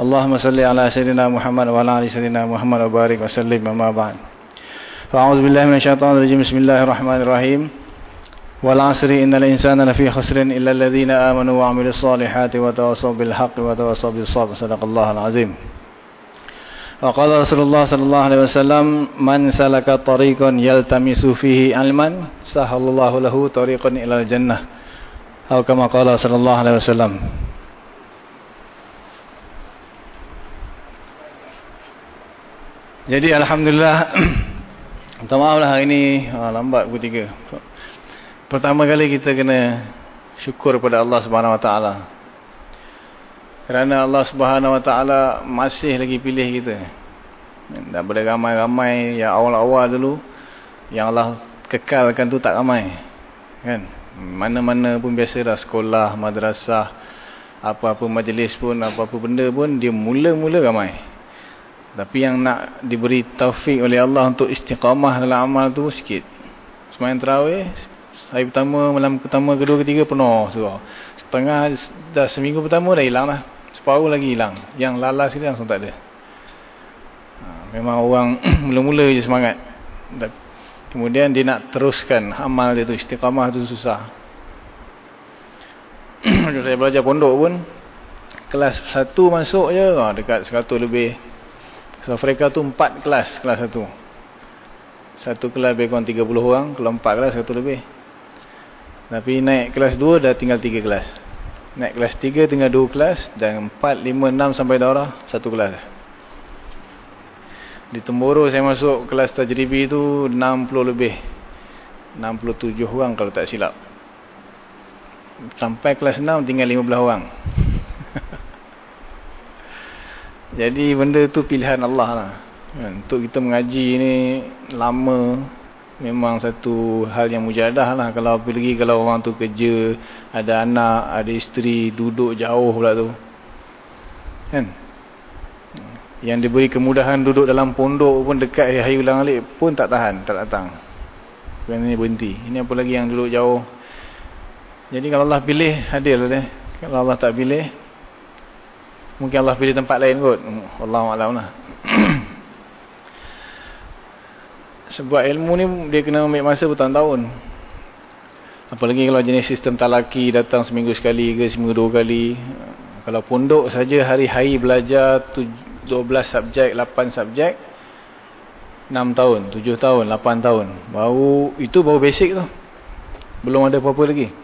اللهم صل على سيدنا محمد وعلى آل سيدنا محمد وبارك وسلم أما بعد. فأعوذ بالله من الشيطان الرجيم. بسم الله الرحمن الرحيم. والعصر إن الإنسان لفي خسر إلا الذين آمنوا وعملوا الصالحات وتواصوا بالحق وتواصوا بالصبر. صدق الله العظيم. وقال رسول الله صلى الله عليه وسلم من سلك طريقا يلتمس فيه علما سهل الله له طريقا إلى الجنة. أو كما قال صلى الله عليه وسلم. Jadi Alhamdulillah Minta maaf lah hari ni ha, Lambat pukul 3 Pertama kali kita kena Syukur kepada Allah Subhanahu Wa Taala. Kerana Allah Subhanahu Wa Taala Masih lagi pilih kita. Daripada ramai-ramai Yang awal-awal dulu Yang Allah kekalkan tu tak ramai Kan? Mana-mana pun biasa dah Sekolah, madrasah Apa-apa majlis pun Apa-apa benda pun Dia mula-mula ramai tapi yang nak diberi taufik oleh Allah untuk istiqamah dalam amal tu sikit. Semayang terawih, hari pertama, malam pertama, kedua, ketiga penuh surah. Setengah, dah seminggu pertama dah hilang lah. Separuh lagi hilang. Yang lalas ni langsung tak ada. Ha, memang orang mula-mula je semangat. Kemudian dia nak teruskan amal dia tu, istiqamah tu susah. Saya belajar pondok pun, kelas satu masuk je, ha, dekat 100 lebih. So mereka tu empat kelas, kelas satu. Satu kelas lebih kurang 30 orang, kalau empat kelas satu lebih. Tapi naik kelas dua dah tinggal tiga kelas. Naik kelas tiga tinggal dua kelas dan empat, lima, enam sampai darah satu kelas. Di Temboro saya masuk kelas tajribi tu 60 lebih. 67 orang kalau tak silap. Sampai kelas 6 tinggal 15 orang. Jadi benda tu pilihan Allah lah. Kan? Untuk kita mengaji ni lama memang satu hal yang mujadah lah. Kalau pergi kalau orang tu kerja, ada anak, ada isteri, duduk jauh pula tu. Kan? Yang diberi kemudahan duduk dalam pondok pun dekat hari ulang alik pun tak tahan, tak datang. Kerana ni berhenti. Ini apa lagi yang duduk jauh. Jadi kalau Allah pilih, hadir lah. Kalau Allah tak pilih, Mungkin Allah pilih tempat lain kot. Allah maklum lah. Sebuah ilmu ni dia kena ambil masa bertahun-tahun. Apalagi kalau jenis sistem talaki datang seminggu sekali ke seminggu dua kali. Kalau pondok saja hari-hari belajar 12 subjek, 8 subjek. 6 tahun, 7 tahun, 8 tahun. Baru, itu baru basic tu. Belum ada apa-apa lagi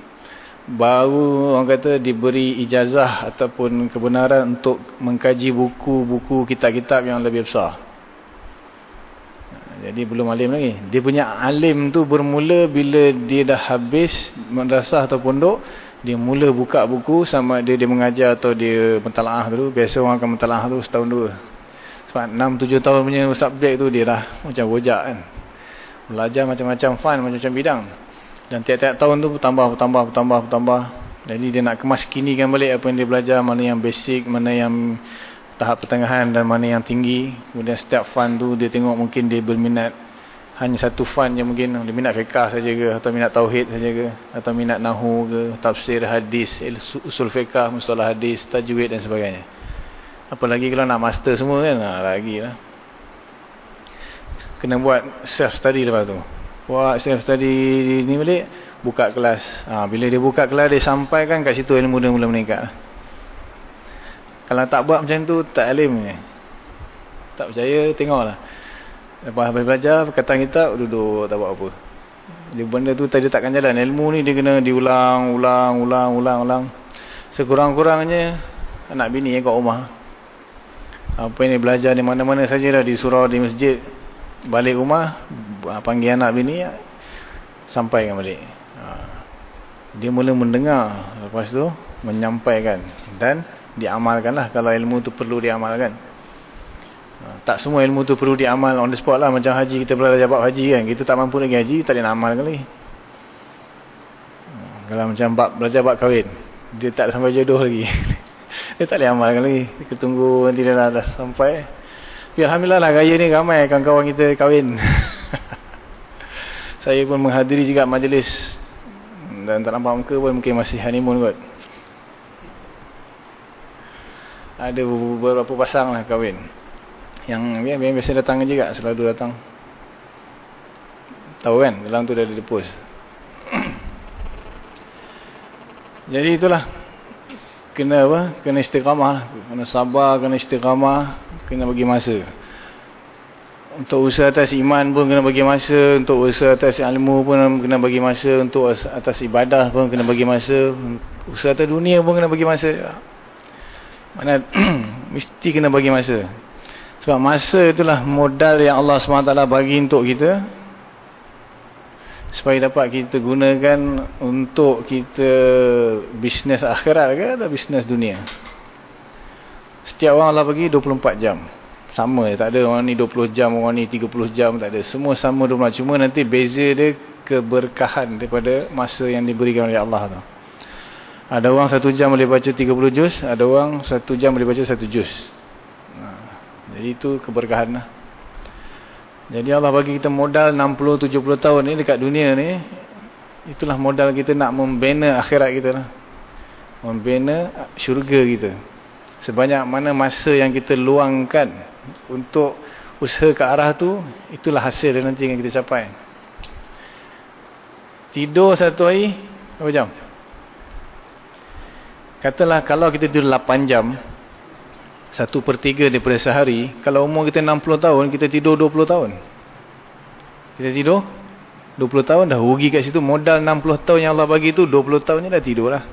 baru orang kata diberi ijazah ataupun kebenaran untuk mengkaji buku-buku kitab-kitab yang lebih besar. Jadi belum alim lagi. Dia punya alim tu bermula bila dia dah habis madrasah atau pondok, dia mula buka buku sama dia dia mengajar atau dia mentalaah dulu. Biasa orang akan mentalaah tu setahun dua. Sebab 6 7 tahun punya subjek tu dia dah macam bojak kan. Belajar macam-macam fun, macam-macam bidang. Dan tiap-tiap tahun tu bertambah, bertambah, bertambah, bertambah. Jadi dia nak kemas kinikan balik apa yang dia belajar, mana yang basic, mana yang tahap pertengahan dan mana yang tinggi. Kemudian setiap fun tu dia tengok mungkin dia berminat hanya satu fun je mungkin. Dia minat fiqah saja ke, atau minat tauhid saja ke, atau minat nahu ke, tafsir, hadis, usul fiqah, mustalah hadis, tajwid dan sebagainya. Apalagi kalau nak master semua kan, lagi lah. Kena buat self study lepas tu buat self study ni balik buka kelas. Ha, bila dia buka kelas dia sampaikan kat situ ilmu dia mula meningkat. Kalau tak buat macam tu tak alim ni. Tak percaya tengoklah. Lepas habis belajar perkataan kita duduk tak buat apa. Dia benda tu tadi takkan jalan. Ilmu ni dia kena diulang ulang ulang ulang ulang. Sekurang-kurangnya anak bini yang kat rumah. Apa yang dia belajar di mana-mana saja dah di surau di masjid balik rumah panggil anak bini sampaikan balik ha. dia mula mendengar lepas tu menyampaikan dan diamalkanlah kalau ilmu tu perlu diamalkan Ha, tak semua ilmu tu perlu diamal on the spot lah. Macam haji, kita belajar bab haji kan. Kita tak mampu lagi haji, tak boleh amal kali. Kalau macam bab, belajar bab kahwin. Dia tak sampai jodoh lagi. dia tak boleh amal lagi. Kita tunggu nanti dia dah, dah sampai. Tapi Alhamdulillah lah, raya ni ramai kawan-kawan kita kahwin. Saya pun menghadiri juga majlis. Dan tak nampak muka pun mungkin masih honeymoon kot. Ada beberapa pasang lah kahwin. Yang biasa, biasa datang juga, selalu datang. Tahu kan, dalam tu dah ada depus. Jadi itulah. Kena apa? Kena istiqamah lah. Kena sabar, kena istiqamah, kena bagi masa. Untuk usaha atas iman pun kena bagi masa. Untuk usaha atas ilmu pun kena bagi masa. Untuk atas ibadah pun kena bagi masa. Usaha atas dunia pun kena bagi masa. Mana mesti kena bagi masa. Sebab masa itulah modal yang Allah SWT bagi untuk kita. Supaya dapat kita gunakan untuk kita bisnes akhirat ke atau bisnes dunia. Setiap orang Allah bagi 24 jam. Sama tak ada orang ni 20 jam, orang ni 30 jam, tak ada. Semua sama 24. Cuma nanti beza dia keberkahan daripada masa yang diberikan oleh Allah tu. Ada orang satu jam boleh baca 30 juz, ada orang satu jam boleh baca satu juz. Ha. Jadi itu keberkahan lah. Jadi Allah bagi kita modal 60-70 tahun ni dekat dunia ni, itulah modal kita nak membina akhirat kita lah. Membina syurga kita. Sebanyak mana masa yang kita luangkan untuk usaha ke arah tu, itulah hasil yang nanti yang kita capai. Tidur satu hari, berapa jam? Katalah kalau kita tidur 8 jam, 1 per 3 daripada sehari, kalau umur kita 60 tahun, kita tidur 20 tahun. Kita tidur 20 tahun dah rugi kat situ. Modal 60 tahun yang Allah bagi tu 20 tahun ni dah tidur lah.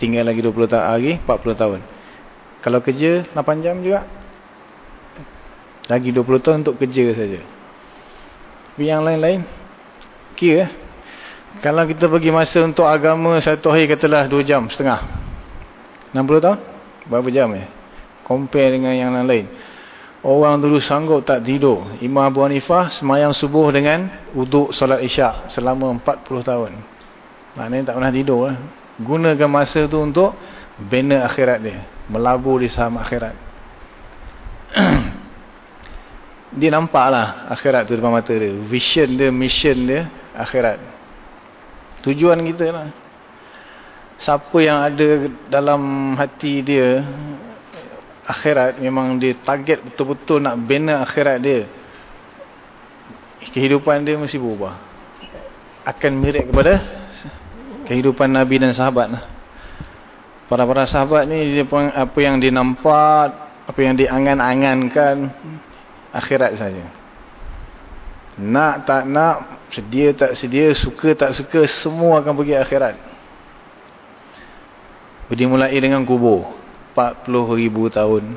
Tinggal lagi 20 tahun lagi, 40 tahun. Kalau kerja 8 jam juga, lagi 20 tahun untuk kerja saja. Tapi yang lain-lain, kira. Kalau kita bagi masa untuk agama satu hari katalah 2 jam setengah. 60 tahun? Berapa jam ya? Compare dengan yang lain. Orang dulu sanggup tak tidur. Imam Abu Hanifah semayang subuh dengan uduk solat isyak selama 40 tahun. Maknanya tak pernah tidur. Lah. Gunakan masa tu untuk bina akhirat dia. Melabur di saham akhirat. dia nampak lah akhirat tu depan mata dia. Vision dia, mission dia, akhirat. Tujuan kita lah siapa yang ada dalam hati dia akhirat memang dia target betul-betul nak bina akhirat dia kehidupan dia mesti berubah akan mirip kepada kehidupan Nabi dan sahabat para-para sahabat ni apa yang dia nampak apa yang diangan-angankan akhirat saja nak tak nak sedia tak sedia suka tak suka semua akan pergi akhirat Dimulai dengan kubur. 40 ribu tahun.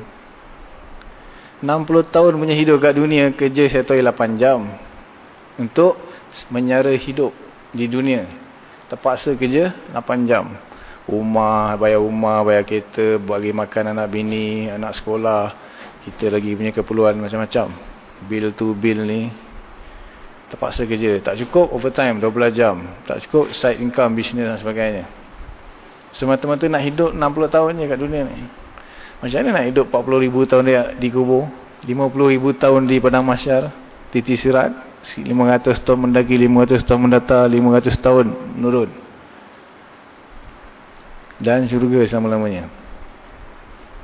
60 tahun punya hidup kat dunia, kerja saya tahu 8 jam. Untuk menyara hidup di dunia. Terpaksa kerja 8 jam. Rumah, bayar rumah, bayar kereta, bagi makan anak bini, anak sekolah. Kita lagi punya keperluan macam-macam. Bill to bill ni. Terpaksa kerja. Tak cukup overtime 12 jam. Tak cukup side income, business dan sebagainya. Semata-mata nak hidup 60 tahun je kat dunia ni. Macam mana nak hidup 40 ribu tahun dia di kubur? 50 ribu tahun di padang masyar? Titi sirat? 500 tahun mendaki, 500 tahun mendata, 500 tahun menurun. Dan syurga selama-lamanya.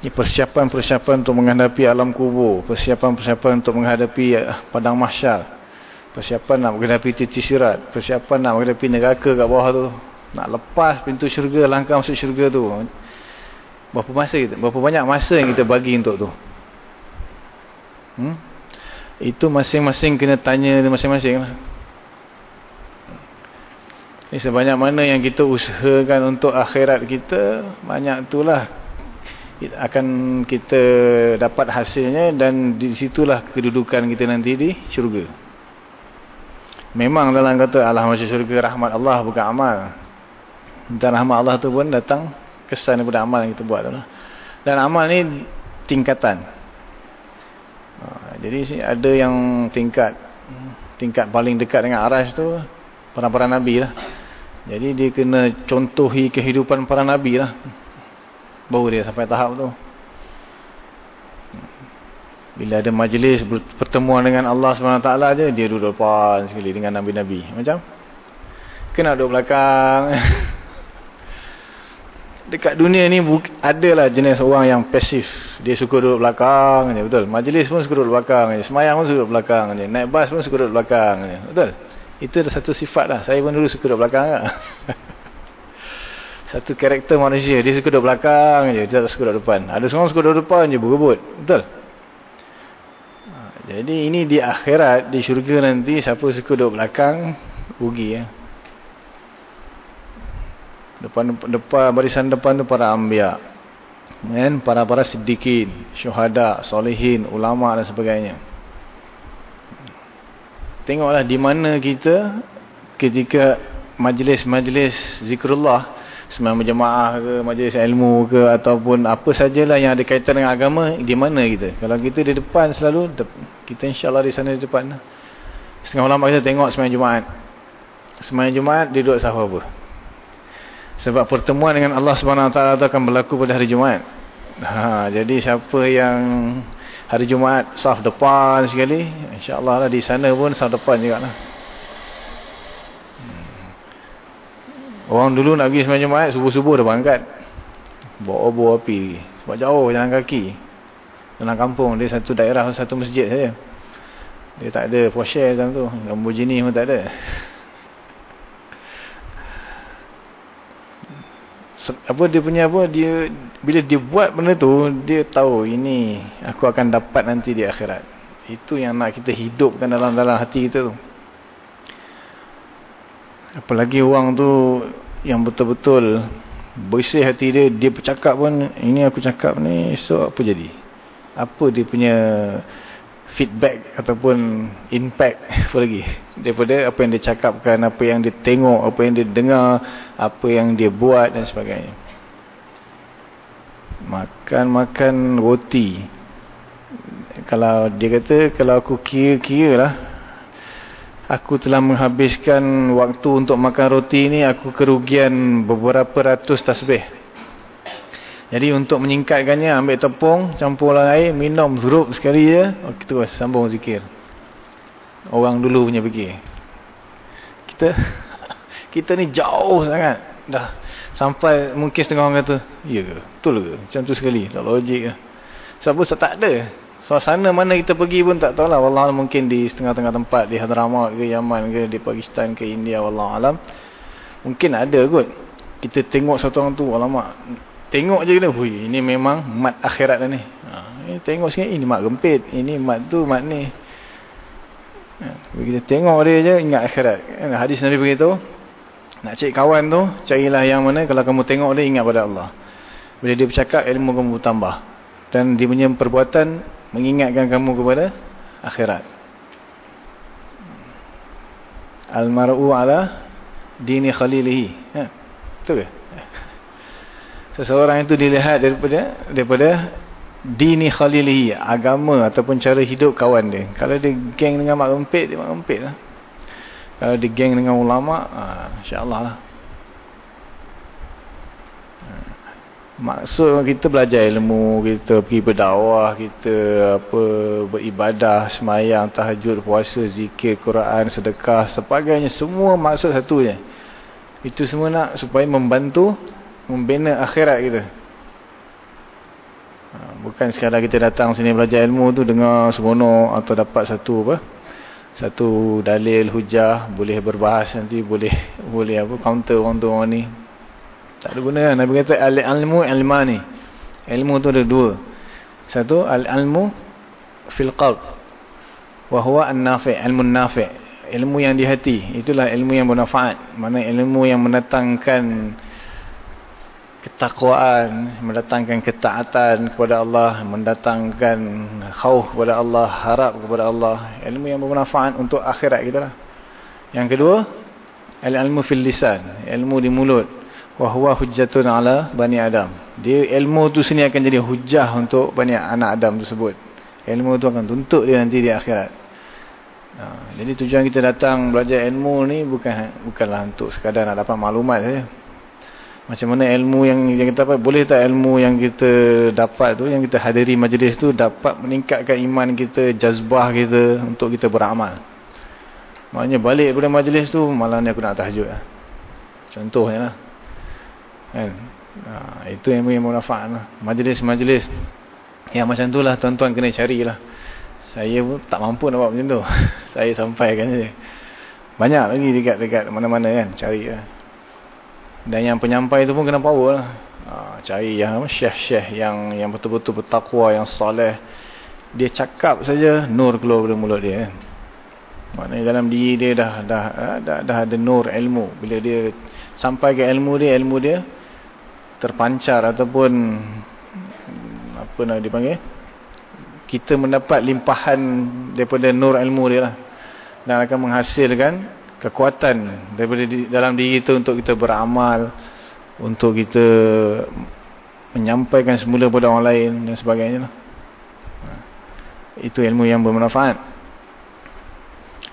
Ini persiapan-persiapan untuk menghadapi alam kubur. Persiapan-persiapan untuk menghadapi eh, padang masyar. Persiapan nak menghadapi titi sirat. Persiapan nak menghadapi neraka kat bawah tu. Nak lepas pintu syurga, langkah masuk syurga tu. Berapa masa kita? Berapa banyak masa yang kita bagi untuk tu? Hmm? Itu masing-masing kena tanya masing-masing lah. Ini sebanyak mana yang kita usahakan untuk akhirat kita, banyak itulah akan kita dapat hasilnya dan di situlah kedudukan kita nanti di syurga. Memang dalam kata Allah masuk syurga rahmat Allah bukan amal. Dan rahmat Allah tu pun datang kesan daripada amal yang kita buat lah. Dan amal ni tingkatan. Ha, Jadi ada yang tingkat tingkat paling dekat dengan aras tu para-para nabi lah. Jadi dia kena contohi kehidupan para nabi lah. Baru dia sampai tahap tu. Bila ada majlis pertemuan dengan Allah SWT je, dia duduk depan sekali dengan nabi-nabi. Macam? Kena duduk belakang. Dekat dunia ni adalah jenis orang yang pasif. Dia suka duduk belakang je, betul. Majlis pun suka duduk belakang je. Semayang pun suka duduk belakang je. Naik bas pun suka duduk belakang je. Betul. Itu satu sifat lah. Saya pun dulu suka duduk belakang lah. satu karakter manusia. Dia suka duduk belakang je. Dia tak suka duduk depan. Ada seorang suka duduk depan je berebut. Betul. Ha, jadi ini di akhirat, di syurga nanti, siapa suka duduk belakang, rugi ya depan depan barisan depan tu para anbiya kan para para siddiqin syuhada solehin ulama dan sebagainya tengoklah di mana kita ketika majlis-majlis zikrullah sembahyang berjemaah ke majlis ilmu ke ataupun apa sajalah yang ada kaitan dengan agama di mana kita? Kalau kita di depan selalu kita insyaallah di sana di depan. Setengah ulama kita tengok sembahyang jumaat. Sembahyang jumaat dia duduk sahur apa? Sebab pertemuan dengan Allah itu akan berlaku pada hari Jumaat. Ha, jadi siapa yang hari Jumaat saf depan sekali, insya-Allah lah di sana pun saf depan juga lah. Hmm. Orang dulu nak pergi sembahyang Jumaat subuh-subuh dah berangkat. Bawa obor api sebab jauh jalan kaki. Dalam kampung dia satu daerah satu masjid saja. Dia tak ada Porsche dalam tu, Lamborghini pun tak ada. apa dia punya apa dia bila dia buat benda tu dia tahu ini aku akan dapat nanti di akhirat. Itu yang nak kita hidupkan dalam dalam hati kita tu. Apalagi orang tu yang betul-betul bersih hati dia dia bercakap pun ini aku cakap ni esok apa jadi? Apa dia punya feedback ataupun impact apa lagi? Daripada apa yang dia cakapkan apa yang dia tengok apa yang dia dengar apa yang dia buat dan sebagainya makan-makan roti kalau dia kata kalau aku kira-kira lah aku telah menghabiskan waktu untuk makan roti ni aku kerugian beberapa ratus tasbih jadi untuk menyingkatkannya ambil tepung, campurlah air, minum zurup sekali je, okey terus sambung zikir. Orang dulu punya fikir. Kita kita ni jauh sangat dah sampai mungkin setengah orang kata, ya ke? Betul ke? Macam tu sekali, tak logik ke? Sebab so, tak ada. Suasana mana kita pergi pun tak tahulah. Wallah mungkin di setengah-tengah tempat di Hadramaut ke Yaman ke di Pakistan ke India wallah alam. Mungkin ada kot. Kita tengok satu orang tu, alamak Tengok je kena, hui, ini memang mat akhirat ni. Ha, ini tengok sikit, ini mat gempit. Ini mat tu, mat ni. Ha, kita tengok dia je, ingat akhirat. Ha, hadis Nabi beritahu, nak cari kawan tu, carilah yang mana, kalau kamu tengok dia, ingat pada Allah. Bila dia bercakap, ilmu kamu bertambah. Dan dia punya perbuatan, mengingatkan kamu kepada akhirat. Al-mar'u ala dini khalilihi. Ha, betul ke? seseorang itu dilihat daripada daripada dini khalilihi agama ataupun cara hidup kawan dia kalau dia geng dengan mak rempit dia mak rempit lah kalau dia geng dengan ulama ah, insyaAllah lah maksud kita belajar ilmu kita pergi berdakwah kita apa beribadah semayang tahajud puasa zikir Quran sedekah sebagainya semua maksud satu je itu semua nak supaya membantu membina akhirat kita. Ha, bukan sekadar kita datang sini belajar ilmu tu dengar seronok atau dapat satu apa? Satu dalil hujah boleh berbahas nanti boleh boleh apa counter orang tu orang ni. Tak ada guna kan? Nabi kata al-ilmu ilmani. Ilmu tu ada dua. Satu al-ilmu fil qalb. Wa huwa an-nafi', ilmu nafi'. Ilmu yang di hati. Itulah ilmu yang bermanfaat. Mana ilmu yang mendatangkan ketakwaan, mendatangkan ketaatan kepada Allah, mendatangkan khauf kepada Allah, harap kepada Allah, ilmu yang bermanfaat untuk akhirat kita lah. Yang kedua, ilmu fil lisan, ilmu di mulut. Wa huwa hujjatun ala bani Adam. Dia ilmu tu sini akan jadi hujah untuk banyak anak Adam tersebut. Ilmu tu akan tuntut dia nanti di akhirat. Ha, jadi tujuan kita datang belajar ilmu ni bukan bukanlah untuk sekadar nak dapat maklumat saja. Macam mana ilmu yang, yang kita dapat, boleh tak ilmu yang kita dapat tu, yang kita hadiri majlis tu dapat meningkatkan iman kita, jazbah kita untuk kita beramal. Maknanya balik daripada majlis tu, malam ni aku nak tahajud lah. Contohnya lah. Kan? Ha, itu yang manfaat lah. Majlis-majlis yang macam tu lah tuan-tuan kena carilah. Saya pun tak mampu nak buat macam tu. Saya sampaikan je. Banyak lagi dekat-dekat mana-mana kan. Cari lah. Dan yang penyampai tu pun kena power lah. Ha, cari yang syekh-syekh yang yang betul-betul bertakwa, yang soleh. Dia cakap saja nur keluar dari mulut dia. Maknanya dalam diri dia dah, dah, dah, dah ada nur ilmu. Bila dia sampai ke ilmu dia, ilmu dia terpancar ataupun apa nak dipanggil? kita mendapat limpahan daripada nur ilmu dia lah. Dan akan menghasilkan kekuatan daripada di, dalam diri kita untuk kita beramal. Untuk kita menyampaikan semula kepada orang lain dan sebagainya lah. Itu ilmu yang bermanfaat.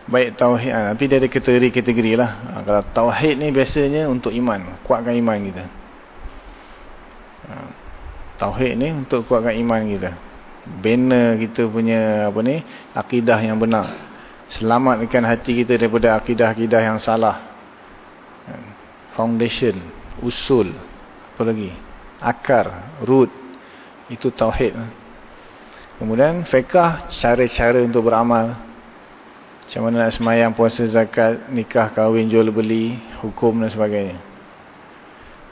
Baik tauhid, ha, tapi dia ada kategori-kategori lah. Ha, kalau tauhid ni biasanya untuk iman. Kuatkan iman kita. Ha, tauhid ni untuk kuatkan iman kita bina kita punya apa ni akidah yang benar selamatkan hati kita daripada akidah-akidah yang salah. Foundation usul apa lagi? Akar root. Itu tauhid. Kemudian fiqh cara-cara untuk beramal. Macam mana nak semayang puasa zakat nikah kahwin jual beli hukum dan sebagainya.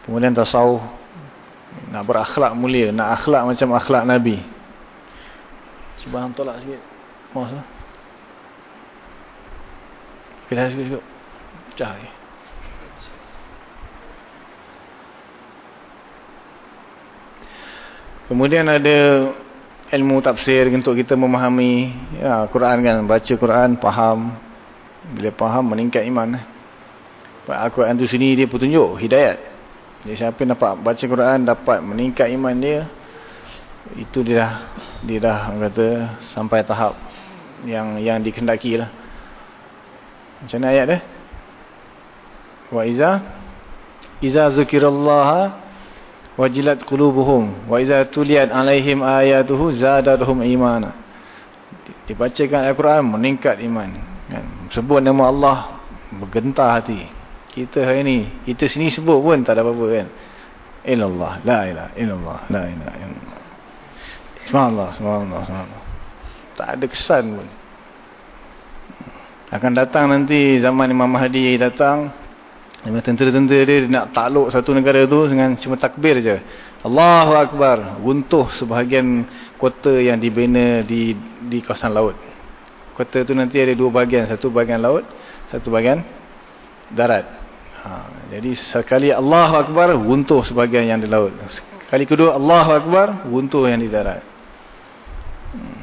Kemudian tasawuf. Nak berakhlak mulia nak akhlak macam akhlak nabi. Cuba hang tolak sikit. Mouse tu. Kita sikit sikit. Pecah lagi. Kemudian ada ilmu tafsir untuk kita memahami ya, Quran kan. Baca Quran, faham. Bila faham, meningkat iman. Al-Quran tu sini dia petunjuk, hidayat. Jadi siapa dapat baca Quran, dapat meningkat iman dia, itu dia dah dia dah kata sampai tahap yang yang dikendaki lah macam mana ayat dia? Wa iza iza zukirallaha wajilat qulubuhum. Wa iza tuliyat alaihim ayatuhu zadatuhum imana. Dibacakan Al-Quran meningkat iman. Kan? Sebut nama Allah bergentar hati. Kita hari ni kita sini sebut pun tak ada apa-apa kan? Illallah la ilaha illallah la ilaha illallah. Subhanallah, subhanallah, subhanallah. Tak ada kesan pun. Akan datang nanti zaman Imam Mahdi datang. Tentera-tentera dia nak takluk satu negara tu dengan cuma takbir je. Allahu Akbar. Runtuh sebahagian kota yang dibina di di kawasan laut. Kota tu nanti ada dua bahagian. Satu bahagian laut, satu bahagian darat. Ha, jadi sekali Allahu Akbar, runtuh sebahagian yang di laut. Kali kedua Allahu Akbar, runtuh yang di darat. Hmm.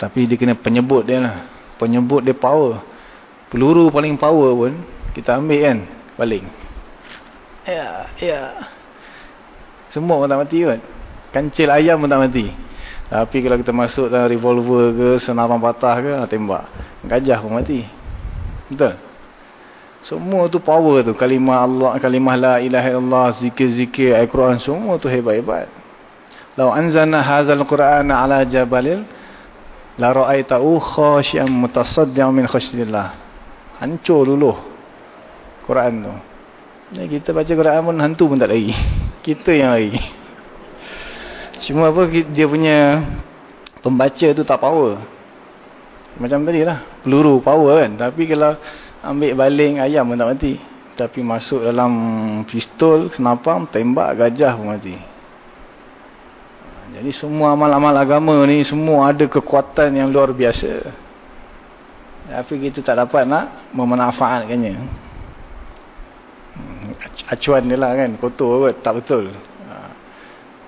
Tapi dia kena penyebut dia lah. Penyebut dia power. Peluru paling power pun kita ambil kan. Paling. Ya, ya. Semua pun tak mati kan. Kancil ayam pun tak mati. Tapi kalau kita masuk dalam revolver ke, senapan patah ke, tembak. Gajah pun mati. Betul? Semua tu power tu. Kalimah Allah, kalimah la ilaha illallah, zikir-zikir, Al-Quran, semua tu hebat-hebat. Lau anzalna hadzal Qur'ana 'ala jabalin la ra'aitahu khashian mutasaddian min khasyatillah. Hancur dulu Quran tu. Ni kita baca Quran pun hantu pun tak lagi. Kita yang lagi. Cuma apa dia punya pembaca tu tak power. Macam tadi lah. Peluru power kan. Tapi kalau ambil baling ayam pun tak mati. Tapi masuk dalam pistol, senapang, tembak, gajah pun mati. Jadi semua amal-amal agama ni semua ada kekuatan yang luar biasa. Tapi kita tak dapat nak memanfaatkannya. Hmm, acuan dia lah kan, kotor kot, tak betul.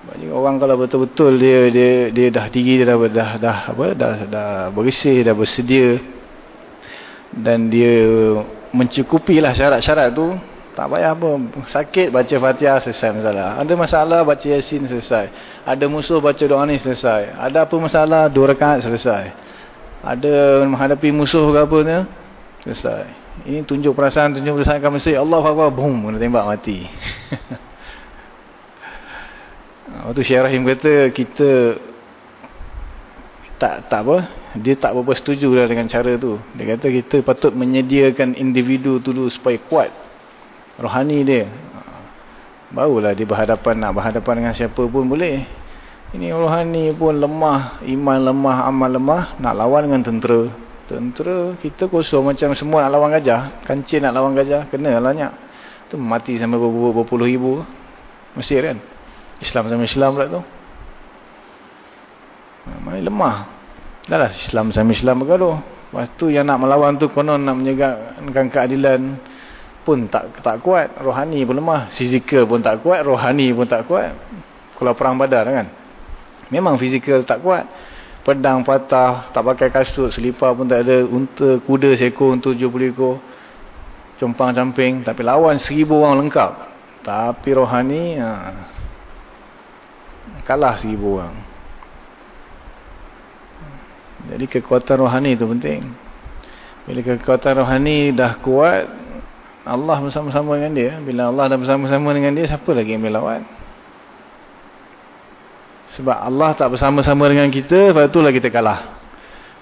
Banyak orang kalau betul-betul dia dia dia dah tinggi dia dah dah dah apa dah dah bersih dah bersedia dan dia mencukupilah syarat-syarat tu Tak payah apa. Sakit baca Fatihah selesai masalah. Ada masalah baca Yasin selesai. Ada musuh baca doa ni selesai. Ada apa masalah dua rakaat selesai. Ada menghadapi musuh ke apa ni selesai. Ini tunjuk perasaan, tunjuk perasaan kamu mesti Allah Akbar, boom, kena tembak mati. Waktu Syekh Rahim kata kita tak tak apa, dia tak berapa setuju lah dengan cara tu. Dia kata kita patut menyediakan individu dulu supaya kuat rohani dia. Barulah dia berhadapan nak berhadapan dengan siapa pun boleh. Ini rohani pun lemah iman lemah amal lemah nak lawan dengan tentera. Tentera kita kosong macam semua nak lawan gajah. Kancil nak lawan gajah kena lah banyak. Tu mati sampai berpuluh ribu. Mesir kan? Islam sama Islam pula tu. Mai lemah? Dah lah Islam sama Islam bergaduh. Lepas tu yang nak melawan tu konon nak menyegakkan keadilan pun tak tak kuat, rohani pun lemah, fizikal pun tak kuat, rohani pun tak kuat. Kalau perang badar kan. Memang fizikal tak kuat. Pedang patah, tak pakai kasut, selipar pun tak ada, unta, kuda seekor untuk 70 ekor. Compang camping, tapi lawan seribu orang lengkap. Tapi rohani ha, kalah seribu orang. Jadi kekuatan rohani itu penting. Bila kekuatan rohani dah kuat, Allah bersama-sama dengan dia. Bila Allah dah bersama-sama dengan dia, siapa lagi yang boleh lawan? Sebab Allah tak bersama-sama dengan kita, sebab itulah kita kalah.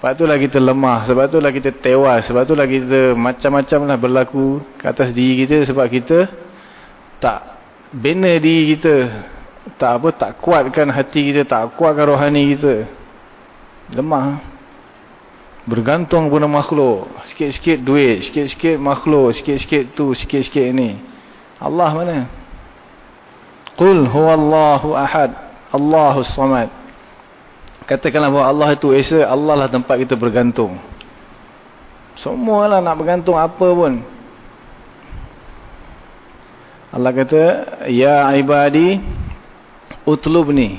Sebab itulah kita lemah, sebab itulah kita tewas, sebab itulah kita macam-macam lah berlaku ke atas diri kita sebab kita tak bina diri kita. Tak apa, tak kuatkan hati kita, tak kuatkan rohani kita. Lemah bergantung pada makhluk. Sikit-sikit duit sikit-sikit makhluk sikit-sikit tu sikit-sikit ni Allah mana? Qul huwallahu ahad Allahus samad. Katakanlah bahawa Allah itu esa Allah lah tempat kita bergantung. Semualah nak bergantung apa pun. Allah kata ya ibadi utlubni.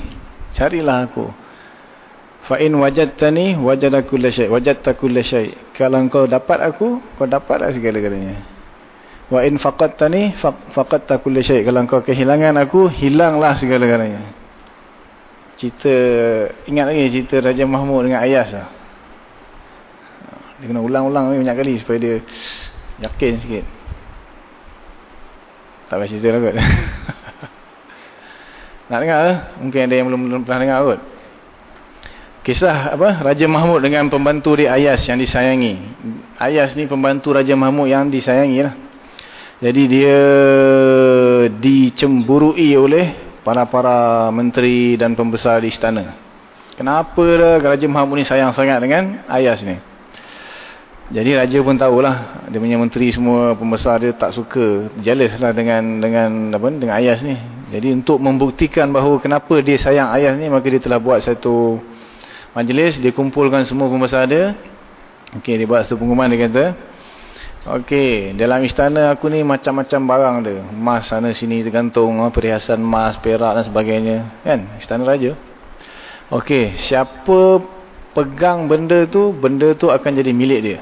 Carilah aku fa in wajadtani wajada kulla syai wajadta kulla syai. Kalau kau dapat aku kau dapatlah segala-galanya. Wa in faqadtani faqadta kulla syai. Kalau kau kehilangan aku hilanglah segala-galanya. Cerita ingat lagi cerita Raja Mahmud dengan Ayas lah. dia kena ulang-ulang banyak kali supaya dia yakin sikit. Tak payah cerita lah kot. Nak dengar lah mungkin ada yang belum, belum pernah dengar kot Kisah apa Raja Mahmud dengan pembantu dia Ayas yang disayangi. Ayas ni pembantu Raja Mahmud yang disayangi lah. Jadi dia dicemburui oleh para-para menteri dan pembesar di istana. Kenapa lah Raja Mahmud ni sayang sangat dengan Ayas ni? Jadi Raja pun tahulah dia punya menteri semua pembesar dia tak suka, jealous lah dengan dengan apa dengan Ayas ni. Jadi untuk membuktikan bahawa kenapa dia sayang Ayas ni maka dia telah buat satu majlis dia kumpulkan semua pembesar dia okey dia buat satu pengumuman dia kata okey dalam istana aku ni macam-macam barang dia emas sana sini tergantung perhiasan emas perak dan sebagainya. Kan? Istana raja. Okey siapa pegang benda tu benda tu akan jadi milik dia.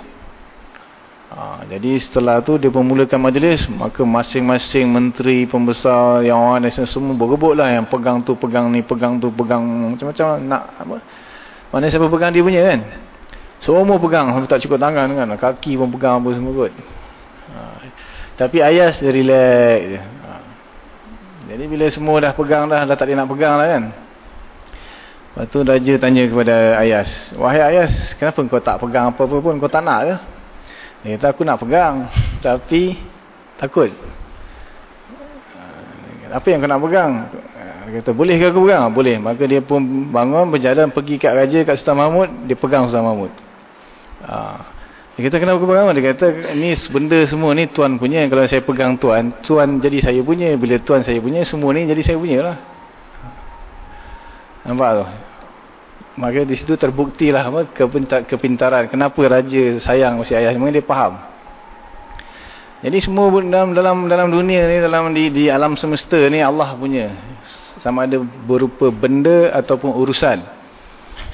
Ha, jadi setelah tu dia memulakan majlis maka masing-masing menteri pembesar yang orang semua bergebuk lah yang pegang tu pegang ni pegang tu pegang macam-macam nak apa mana siapa pegang dia punya kan? Semua pegang, tak cukup tangan kan. Kaki pun pegang apa semua kot. Ha. Tapi Ayas dia relax je. Ha. Jadi bila semua dah pegang dah, dah tak nak pegang lah kan. Lepas tu Raja tanya kepada Ayas. Wahai Ayas, kenapa kau tak pegang apa-apa pun? Kau tak nak ke? Dia kata aku nak pegang. Tapi takut. Ha. Apa yang kau nak pegang? Dia kata, boleh ke aku pegang? Boleh. Maka dia pun bangun, berjalan, pergi kat raja, kat Sultan Mahmud, dia pegang Sultan Mahmud. Ha. Dia kata, kenapa aku pegang? Dia kata, ni benda semua ni tuan punya. Kalau saya pegang tuan, tuan jadi saya punya. Bila tuan saya punya, semua ni jadi saya punya lah. Nampak tu? Maka di situ terbuktilah apa, kepintaran. Kenapa raja sayang si ayah. Memang dia faham. Jadi semua dalam dalam dalam dunia ni dalam di di alam semesta ni Allah punya sama ada berupa benda ataupun urusan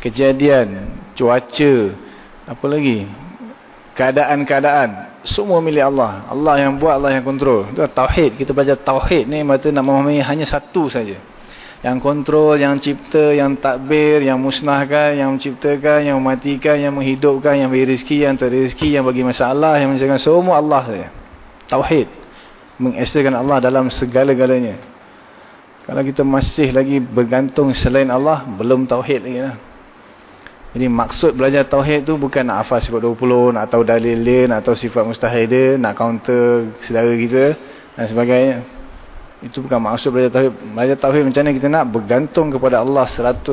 kejadian cuaca apa lagi keadaan-keadaan semua milik Allah. Allah yang buat, Allah yang kontrol. Itu tauhid. Kita belajar tauhid ni mata nak memahami hanya satu saja. Yang kontrol, yang cipta, yang takbir, yang musnahkan, yang menciptakan, yang mematikan, yang menghidupkan, yang beri rezeki, yang tak rezeki, yang bagi masalah, yang menciptakan semua Allah saja. Tauhid. Mengesakan Allah dalam segala-galanya. Kalau kita masih lagi bergantung selain Allah, belum tauhid lagi lah. Jadi maksud belajar tauhid tu bukan nak hafal sifat 20, nak tahu dalil dia, nak tahu sifat mustahil dia, nak counter saudara kita dan sebagainya. Itu bukan maksud belajar tauhid. Belajar tauhid macam mana kita nak bergantung kepada Allah 100%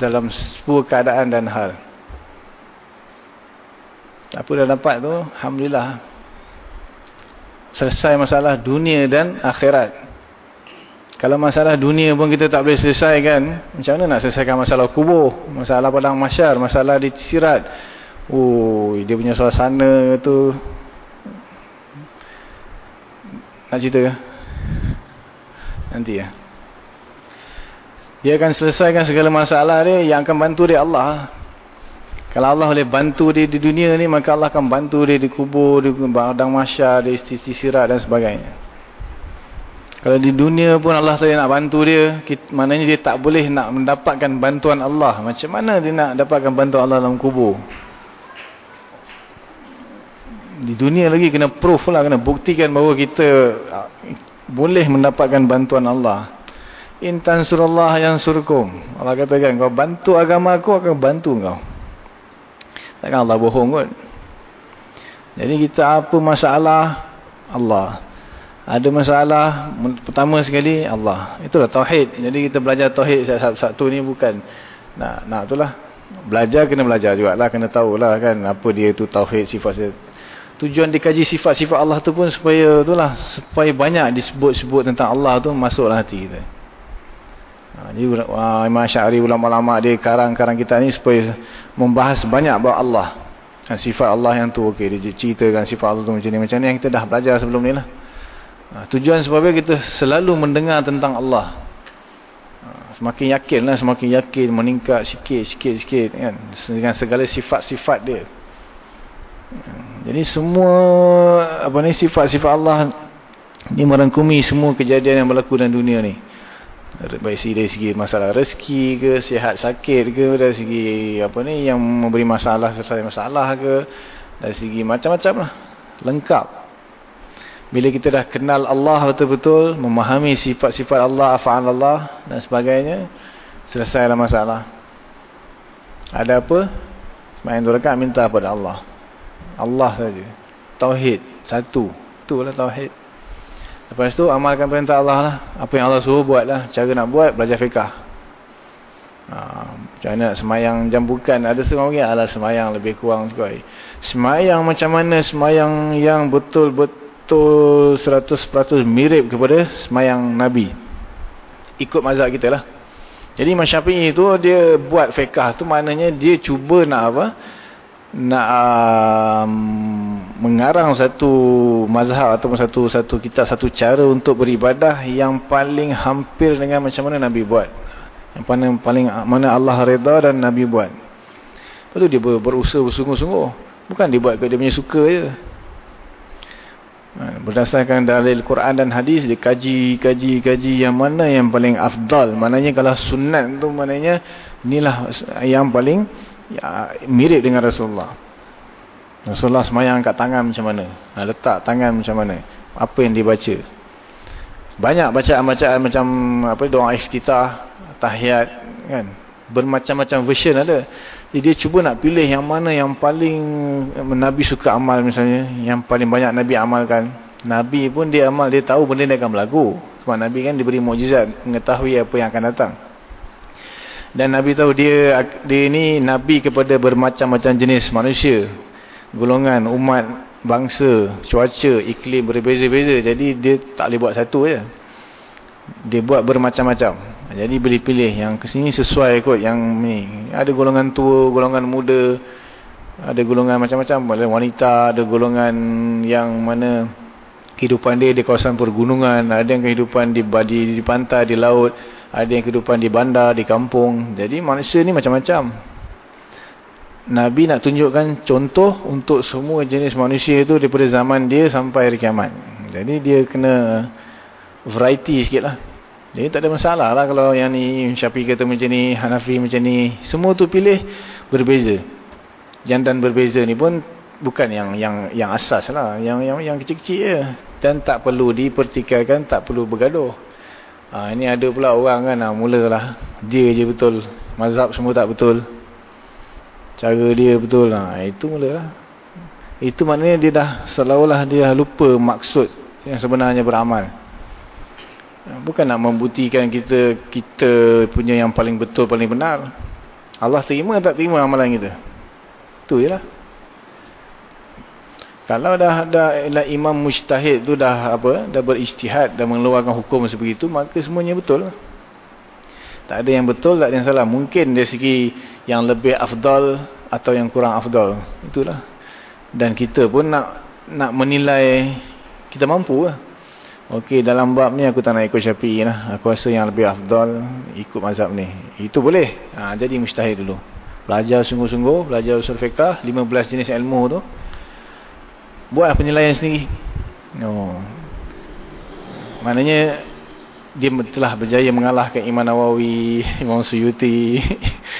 dalam semua keadaan dan hal. Apa dah dapat tu, alhamdulillah. Selesai masalah dunia dan akhirat. Kalau masalah dunia pun kita tak boleh selesaikan, macam mana nak selesaikan masalah kubur, masalah padang masyar, masalah di sirat. Oh, dia punya suasana tu nak cerita ke? Nanti ya. Dia akan selesaikan segala masalah dia yang akan bantu dia Allah. Kalau Allah boleh bantu dia di dunia ni, maka Allah akan bantu dia di kubur, di padang masyar, di sirat dan sebagainya. Kalau di dunia pun Allah saya nak bantu dia, maknanya dia tak boleh nak mendapatkan bantuan Allah. Macam mana dia nak dapatkan bantuan Allah dalam kubur? Di dunia lagi kena proof lah, kena buktikan bahawa kita ah, boleh mendapatkan bantuan Allah. Intan surallah yang surkum. Allah katakan, kau bantu agama aku, akan bantu kau. Takkan Allah bohong kot. Jadi kita apa masalah? Allah. Ada masalah pertama sekali Allah. Itulah tauhid. Jadi kita belajar tauhid satu ni bukan nak nak itulah. Belajar kena belajar jugalah kena tahulah kan apa dia tu tauhid sifat dia. Tujuan dikaji sifat-sifat Allah tu pun supaya itulah supaya banyak disebut-sebut tentang Allah tu masuklah hati kita. Ha, jadi uh, Imam Syari ulama-ulama dia karang-karang kita ni supaya membahas banyak bahawa Allah. Sifat Allah yang tu okey dia ceritakan sifat Allah tu macam ni macam ni yang kita dah belajar sebelum ni lah. Ha, tujuan sebabnya kita selalu mendengar tentang Allah. Ha, semakin yakinlah, semakin yakin meningkat sikit, sikit, sikit kan dengan segala sifat-sifat dia. Jadi semua apa ni sifat-sifat Allah ni merangkumi semua kejadian yang berlaku dalam dunia ni. Baik dari segi masalah rezeki ke, sihat sakit ke, dari segi apa ni yang memberi masalah selesai masalah ke, dari segi macam-macam lah. Lengkap. Bila kita dah kenal Allah betul-betul, memahami sifat-sifat Allah, afa'al Allah dan sebagainya, selesailah masalah. Ada apa? Semain dua rekat minta kepada Allah. Allah saja. Tauhid. Satu. Itulah Tauhid. Lepas tu amalkan perintah Allah lah. Apa yang Allah suruh buat lah. Cara nak buat, belajar fiqah. Ha, macam mana semayang jam bukan. Ada semayang, ala semayang lebih kurang juga. Semayang macam mana semayang yang betul-betul betul 100% mirip kepada semayang Nabi. Ikut mazhab kita lah. Jadi Imam Syafi'i itu dia buat fiqah tu maknanya dia cuba nak apa? Nak um, mengarang satu mazhab ataupun satu satu kita satu cara untuk beribadah yang paling hampir dengan macam mana Nabi buat. Yang paling paling mana Allah redha dan Nabi buat. Lepas tu dia berusaha bersungguh-sungguh. Bukan dia buat ke dia punya suka je. Ha, berdasarkan dalil Quran dan hadis dia kaji kaji yang mana yang paling afdal. Maknanya kalau sunat tu maknanya inilah yang paling ya, mirip dengan Rasulullah. Rasulullah semayang kat tangan macam mana? Ha, letak tangan macam mana? Apa yang dibaca? Banyak bacaan-bacaan macam apa doa iftitah tahiyat kan? Bermacam-macam version ada jadi dia cuba nak pilih yang mana yang paling Nabi suka amal misalnya. Yang paling banyak Nabi amalkan. Nabi pun dia amal, dia tahu benda dia akan berlaku. Sebab Nabi kan diberi mukjizat mengetahui apa yang akan datang. Dan Nabi tahu dia dia ini Nabi kepada bermacam-macam jenis manusia. Golongan, umat, bangsa, cuaca, iklim berbeza-beza. Jadi dia tak boleh buat satu je. Dia buat bermacam-macam. Jadi boleh pilih yang ke sini sesuai kot yang ni. Ada golongan tua, golongan muda, ada golongan macam-macam, ada wanita, ada golongan yang mana kehidupan dia di kawasan pergunungan, ada yang kehidupan di di, di pantai, di laut, ada yang kehidupan di bandar, di kampung. Jadi manusia ni macam-macam. Nabi nak tunjukkan contoh untuk semua jenis manusia itu daripada zaman dia sampai hari kiamat. Jadi dia kena variety sikit lah. Jadi tak ada masalah lah kalau yang ni Syafi'i kata macam ni, Hanafi macam ni. Semua tu pilih berbeza. Jantan berbeza ni pun bukan yang yang yang asas lah. Yang yang yang kecil-kecil je. Dan tak perlu dipertikaikan, tak perlu bergaduh. Ha, ini ada pula orang kan, ha, mulalah. Dia je betul. Mazhab semua tak betul cara dia betul lah. Itu mula lah. Itu maknanya dia dah seolah-olah dia lupa maksud yang sebenarnya beramal. Bukan nak membuktikan kita kita punya yang paling betul, paling benar. Allah terima tak terima amalan kita. Itu je lah. Kalau dah ada imam mujtahid tu dah apa dah beristihad dan mengeluarkan hukum sebegitu maka semuanya betul. Tak ada yang betul, tak ada yang salah. Mungkin dari segi yang lebih afdal atau yang kurang afdal itulah dan kita pun nak nak menilai kita mampu lah ok dalam bab ni aku tak nak ikut syafi'i lah. Aku rasa yang lebih afdal ikut mazhab ni. Itu boleh. Ha, jadi mustahil dulu. Belajar sungguh-sungguh belajar usul fiqah 15 jenis ilmu tu. Buat penilaian sendiri. Oh. maknanya dia telah berjaya mengalahkan Imam Nawawi, Imam Suyuti,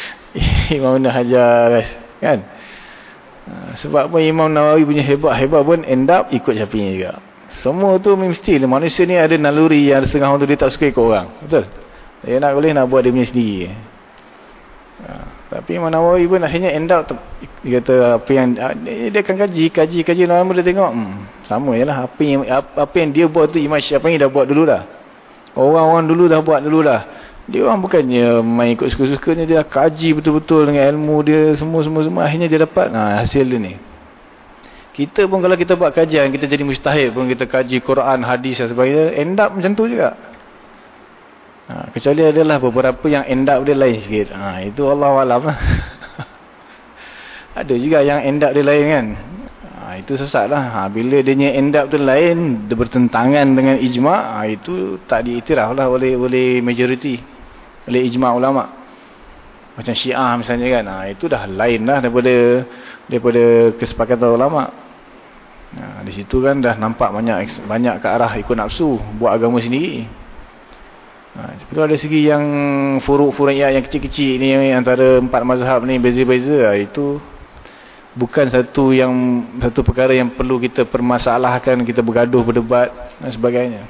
Imam Nahajar kan? Ha, sebab apa Imam Nawawi punya hebat-hebat pun end up ikut Syafi'i juga semua tu mesti manusia ni ada naluri yang ada setengah orang tu dia tak suka ikut orang. Betul? Dia nak boleh nak buat dia punya sendiri. Ha, tapi Imam Nawawi pun akhirnya end up dia kata apa yang dia akan kaji kaji kaji. Lama dia tengok hmm, sama je lah. Apa yang, apa yang dia buat tu Imam Syafi'i dah buat dulu dah orang-orang dulu dah buat dulu dah dia orang bukannya main ikut suka-sukanya dia kaji betul-betul dengan ilmu dia semua-semua akhirnya dia dapat ha, hasil dia ni kita pun kalau kita buat kajian kita jadi mustahil pun kita kaji Quran, hadis dan sebagainya end up macam tu juga. Ha, kecuali adalah beberapa yang end up dia lain sikit. Ha, itu Allah Alam. Ada juga yang end up dia lain kan. Ha, itu sesat lah. Ha, bila dia end up tu lain dia bertentangan dengan ijma' ha, itu tak diiktiraf lah oleh, oleh majoriti oleh ijma' ulama' macam syiah misalnya kan ha, itu dah lain lah daripada daripada kesepakatan ulama' ha, di situ kan dah nampak banyak banyak ke arah ikut nafsu buat agama sendiri. Ha, seperti ada segi yang furuk-furuk yang kecil-kecil ni antara empat mazhab ni beza-beza. Ha, itu bukan satu yang satu perkara yang perlu kita permasalahkan kita bergaduh berdebat dan sebagainya.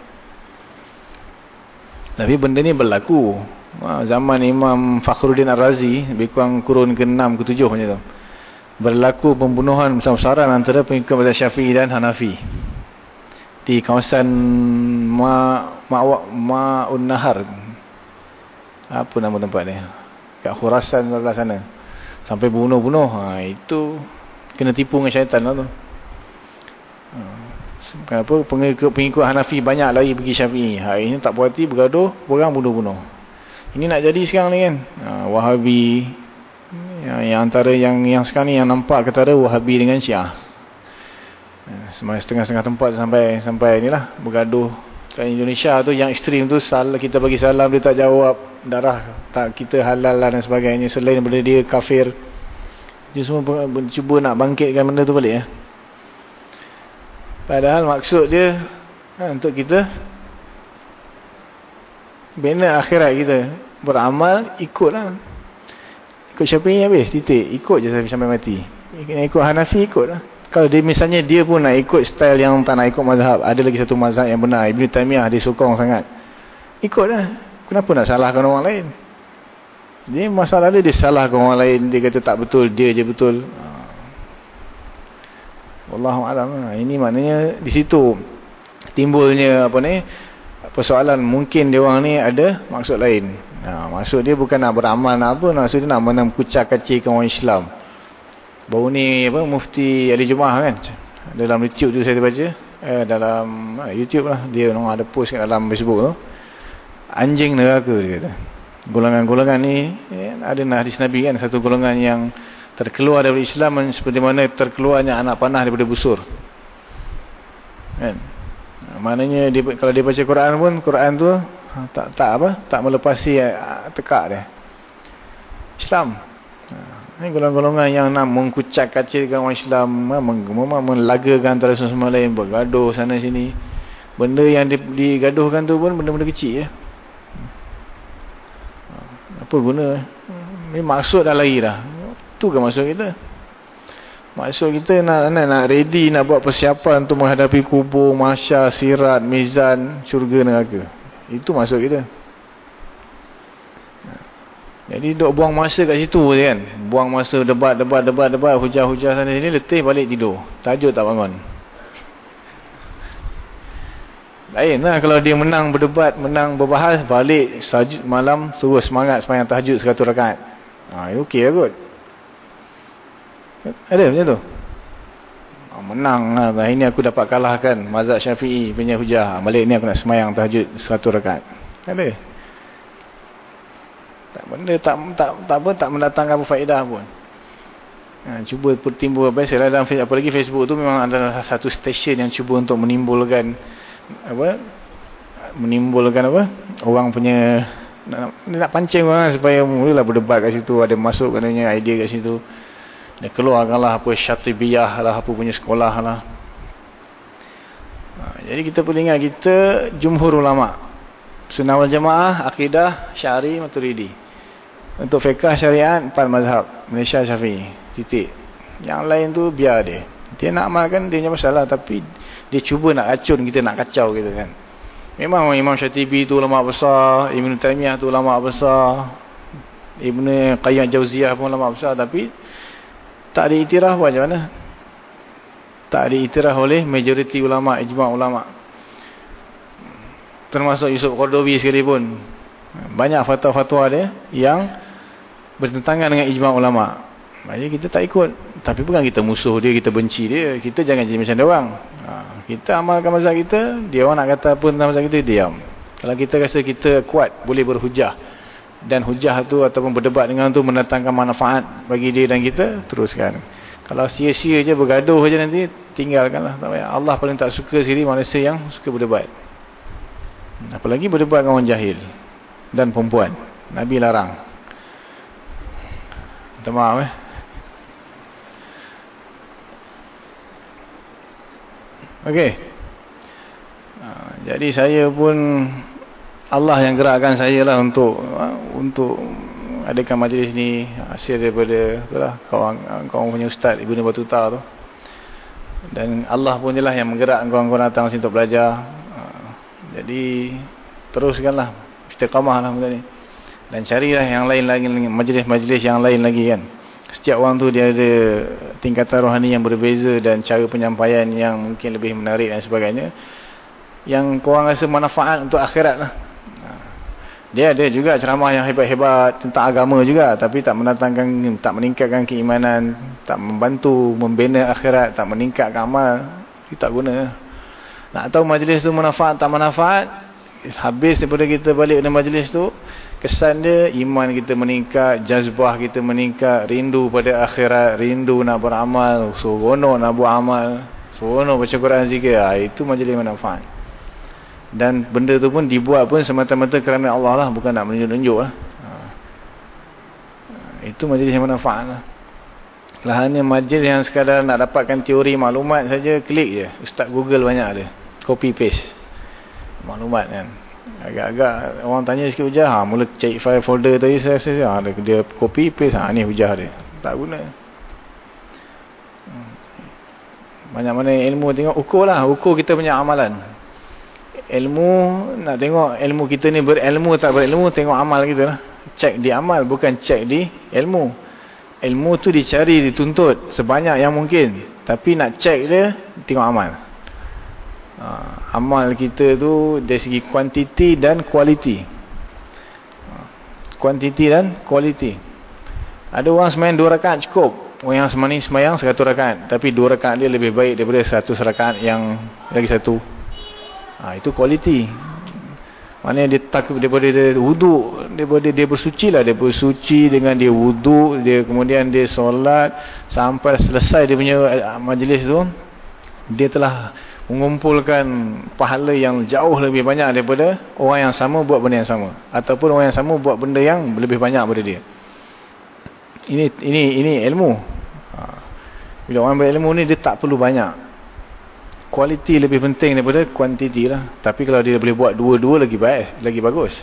Tapi benda ni berlaku. Zaman Imam Fakhruddin Ar-Razi lebih kurang kurun ke-6 ke-7 macam tu berlaku pembunuhan besar-besaran antara pengikut mazhab Syafi'i dan Hanafi. Di kawasan Ma Ma'un Ma Nahar. Apa nama tempat ni kat Khurasan sebelah sana. Sampai bunuh-bunuh. Ha, itu kena tipu dengan syaitan lah tu. Ha. kenapa pengikut-pengikut Hanafi banyak lagi pergi Syafi'i. Hari ini tak puas hati bergaduh orang bunuh-bunuh. Ini nak jadi sekarang ni kan. Ha, Wahabi yang, yang antara yang yang sekarang ni yang nampak ketara Wahabi dengan Syiah. Ha, setengah-setengah tempat sampai sampai inilah bergaduh. Kat Indonesia tu yang ekstrim tu sal kita bagi salam dia tak jawab darah tak kita halal lah dan sebagainya selain daripada dia kafir. Dia semua cuba nak bangkitkan benda tu balik ya. Padahal maksud dia ha, untuk kita bina akhirat kita beramal ikutlah ikut yang habis titik. Ikut je sampai mati. Ikut Hanafi ikut lah. Kalau dia misalnya dia pun nak ikut style yang tak nak ikut mazhab ada lagi satu mazhab yang benar. Ibn Taymiyah dia sokong sangat. Ikut lah. Kenapa nak salahkan orang lain? Dia masalah dia dia salahkan orang lain. Dia kata tak betul dia je betul. Wallahualam lah. ini maknanya di situ timbulnya apa ni persoalan mungkin dia orang ni ada maksud lain. Ha, maksud dia bukan nak beramal nak apa, maksud dia nak menang kucak kacirkan orang Islam. Baru ni apa mufti Ali Jumaah kan. Dalam YouTube tu saya baca, eh dalam ha, YouTube lah dia orang ada post kat dalam Facebook tu. Anjing neraka dia kata. Golongan-golongan ni eh, ada hadis Nabi kan satu golongan yang terkeluar dari Islam seperti mana terkeluarnya anak panah daripada busur. Kan? Maknanya dia, kalau dia baca Quran pun Quran tu ha, tak tak apa, tak melepasi uh, tekak dia. Islam. Ha, Ini golongan-golongan yang nak mengkucak kacilkan orang Islam, memang melagakan antara semua lain, bergaduh sana sini. Benda yang digaduhkan tu pun benda-benda kecil ya. Apa guna? Ini maksud dah lari dah. Tu kan maksud kita. Maksud kita nak, nak nak ready nak buat persiapan untuk menghadapi kubur, masyar, sirat, mizan, syurga neraka. Itu maksud kita. Jadi duk buang masa kat situ je kan. Buang masa debat, debat, debat, debat, hujah-hujah sana sini, letih balik tidur. Tajuk tak bangun. Lain lah kalau dia menang berdebat, menang berbahas, balik sajud malam, terus semangat sepanjang tahajud seratus rakaat. Ha, okey lah kot. Ada macam tu? Ha, menang lah. Hari ni aku dapat kalahkan mazhab syafi'i punya hujah. Balik ni aku nak semayang tahajud seratus rakaat. Ada. Tak benda tak tak tak apa tak mendatangkan apa faedah pun. Ha, cuba timbul biasalah dalam apa lagi Facebook tu memang adalah satu stesen yang cuba untuk menimbulkan apa menimbulkan apa orang punya nak, nak pancing orang supaya mulalah berdebat kat situ ada masuk katanya idea kat situ dan keluarkanlah apa syatibiyah lah apa punya sekolah lah. Ha, jadi kita perlu ingat kita jumhur ulama. Sunnah wal jamaah akidah syari maturidi. Untuk fiqah syariat empat mazhab. Malaysia Syafi'i. Titik. Yang lain tu biar dia. Dia nak amalkan dia punya masalah. Tapi dia cuba nak racun kita nak kacau kita kan. Memang Imam Syatibi tu ulama besar Ibn Taymiyah tu ulama besar Ibn Qayyam Jauziyah pun ulama besar. Tapi tak diiktiraf macam mana tak diiktiraf oleh majoriti ulama ijma' ulama termasuk Yusuf Qardobi sekalipun banyak fatwa-fatwa dia yang bertentangan dengan ijma ulama. Maknanya kita tak ikut. Tapi bukan kita musuh dia, kita benci dia. Kita jangan jadi macam dia orang. Ha, kita amalkan mazhab kita, dia orang nak kata apa tentang mazhab kita, diam. Kalau kita rasa kita kuat, boleh berhujah. Dan hujah tu ataupun berdebat dengan tu mendatangkan manfaat bagi dia dan kita, teruskan. Kalau sia-sia je bergaduh je nanti, tinggalkanlah. Tak payah. Allah paling tak suka sendiri manusia yang suka berdebat. Apalagi berdebat dengan orang jahil. Dan perempuan. Nabi larang. Minta maaf eh. Okey. Ha, jadi saya pun Allah yang gerakkan saya lah untuk untuk adakan majlis ni hasil daripada itulah kawan kawan punya ustaz Ibnu Batuta tu. Dan Allah pun jelah yang menggerak kawan-kawan datang sini untuk belajar. Jadi teruskanlah istiqamah lah benda ni dan carilah yang lain lagi majlis-majlis yang lain lagi kan setiap orang tu dia ada tingkatan rohani yang berbeza dan cara penyampaian yang mungkin lebih menarik dan sebagainya yang korang rasa manfaat untuk akhirat lah. Dia ada juga ceramah yang hebat-hebat tentang agama juga tapi tak mendatangkan tak meningkatkan keimanan tak membantu membina akhirat tak meningkatkan amal. Itu tak guna. Nak tahu majlis tu manfaat tak manfaat? Habis daripada kita balik dari majlis tu kesan dia iman kita meningkat jazbah kita meningkat rindu pada akhirat rindu nak beramal seronok nak buat amal seronok baca Quran zikir. Ha, itu majlis manfaat dan benda tu pun dibuat pun semata-mata kerana Allah lah bukan nak menunjuk-nunjuk lah. Ha. itu majlis yang manfaat lah. Lah hanya majlis yang sekadar nak dapatkan teori maklumat saja klik je. Ustaz google banyak ada. Copy paste. Maklumat kan. Agak-agak orang tanya sikit hujah. Ha, mula cari file folder tadi saya rasa ha, dia, dia copy paste. Ha, ni hujah dia. Tak guna. Hmm. banyak mana ilmu tengok ukur lah. Ukur kita punya amalan ilmu nak tengok ilmu kita ni berilmu tak berilmu tengok amal kita lah cek di amal bukan cek di ilmu ilmu tu dicari dituntut sebanyak yang mungkin tapi nak cek dia tengok amal Ha, amal kita tu dari segi kuantiti dan kualiti. Ha, kuantiti dan kualiti. Ada orang semayang dua rakaat cukup. Orang yang semayang semayang seratus rakaat. Tapi dua rakaat dia lebih baik daripada seratus rakaat yang lagi satu. Ha, itu kualiti. Maknanya dia takut daripada dia wuduk. Dia bersuci lah. Dia bersuci dengan dia wuduk. Dia, kemudian dia solat. Sampai selesai dia punya majlis tu. Dia telah mengumpulkan pahala yang jauh lebih banyak daripada orang yang sama buat benda yang sama ataupun orang yang sama buat benda yang lebih banyak daripada dia Ini ini ini ilmu. Ha. Bila orang berilmu ni dia tak perlu banyak. Kualiti lebih penting daripada kuantiti lah. Tapi kalau dia boleh buat dua-dua lagi baik, lagi bagus.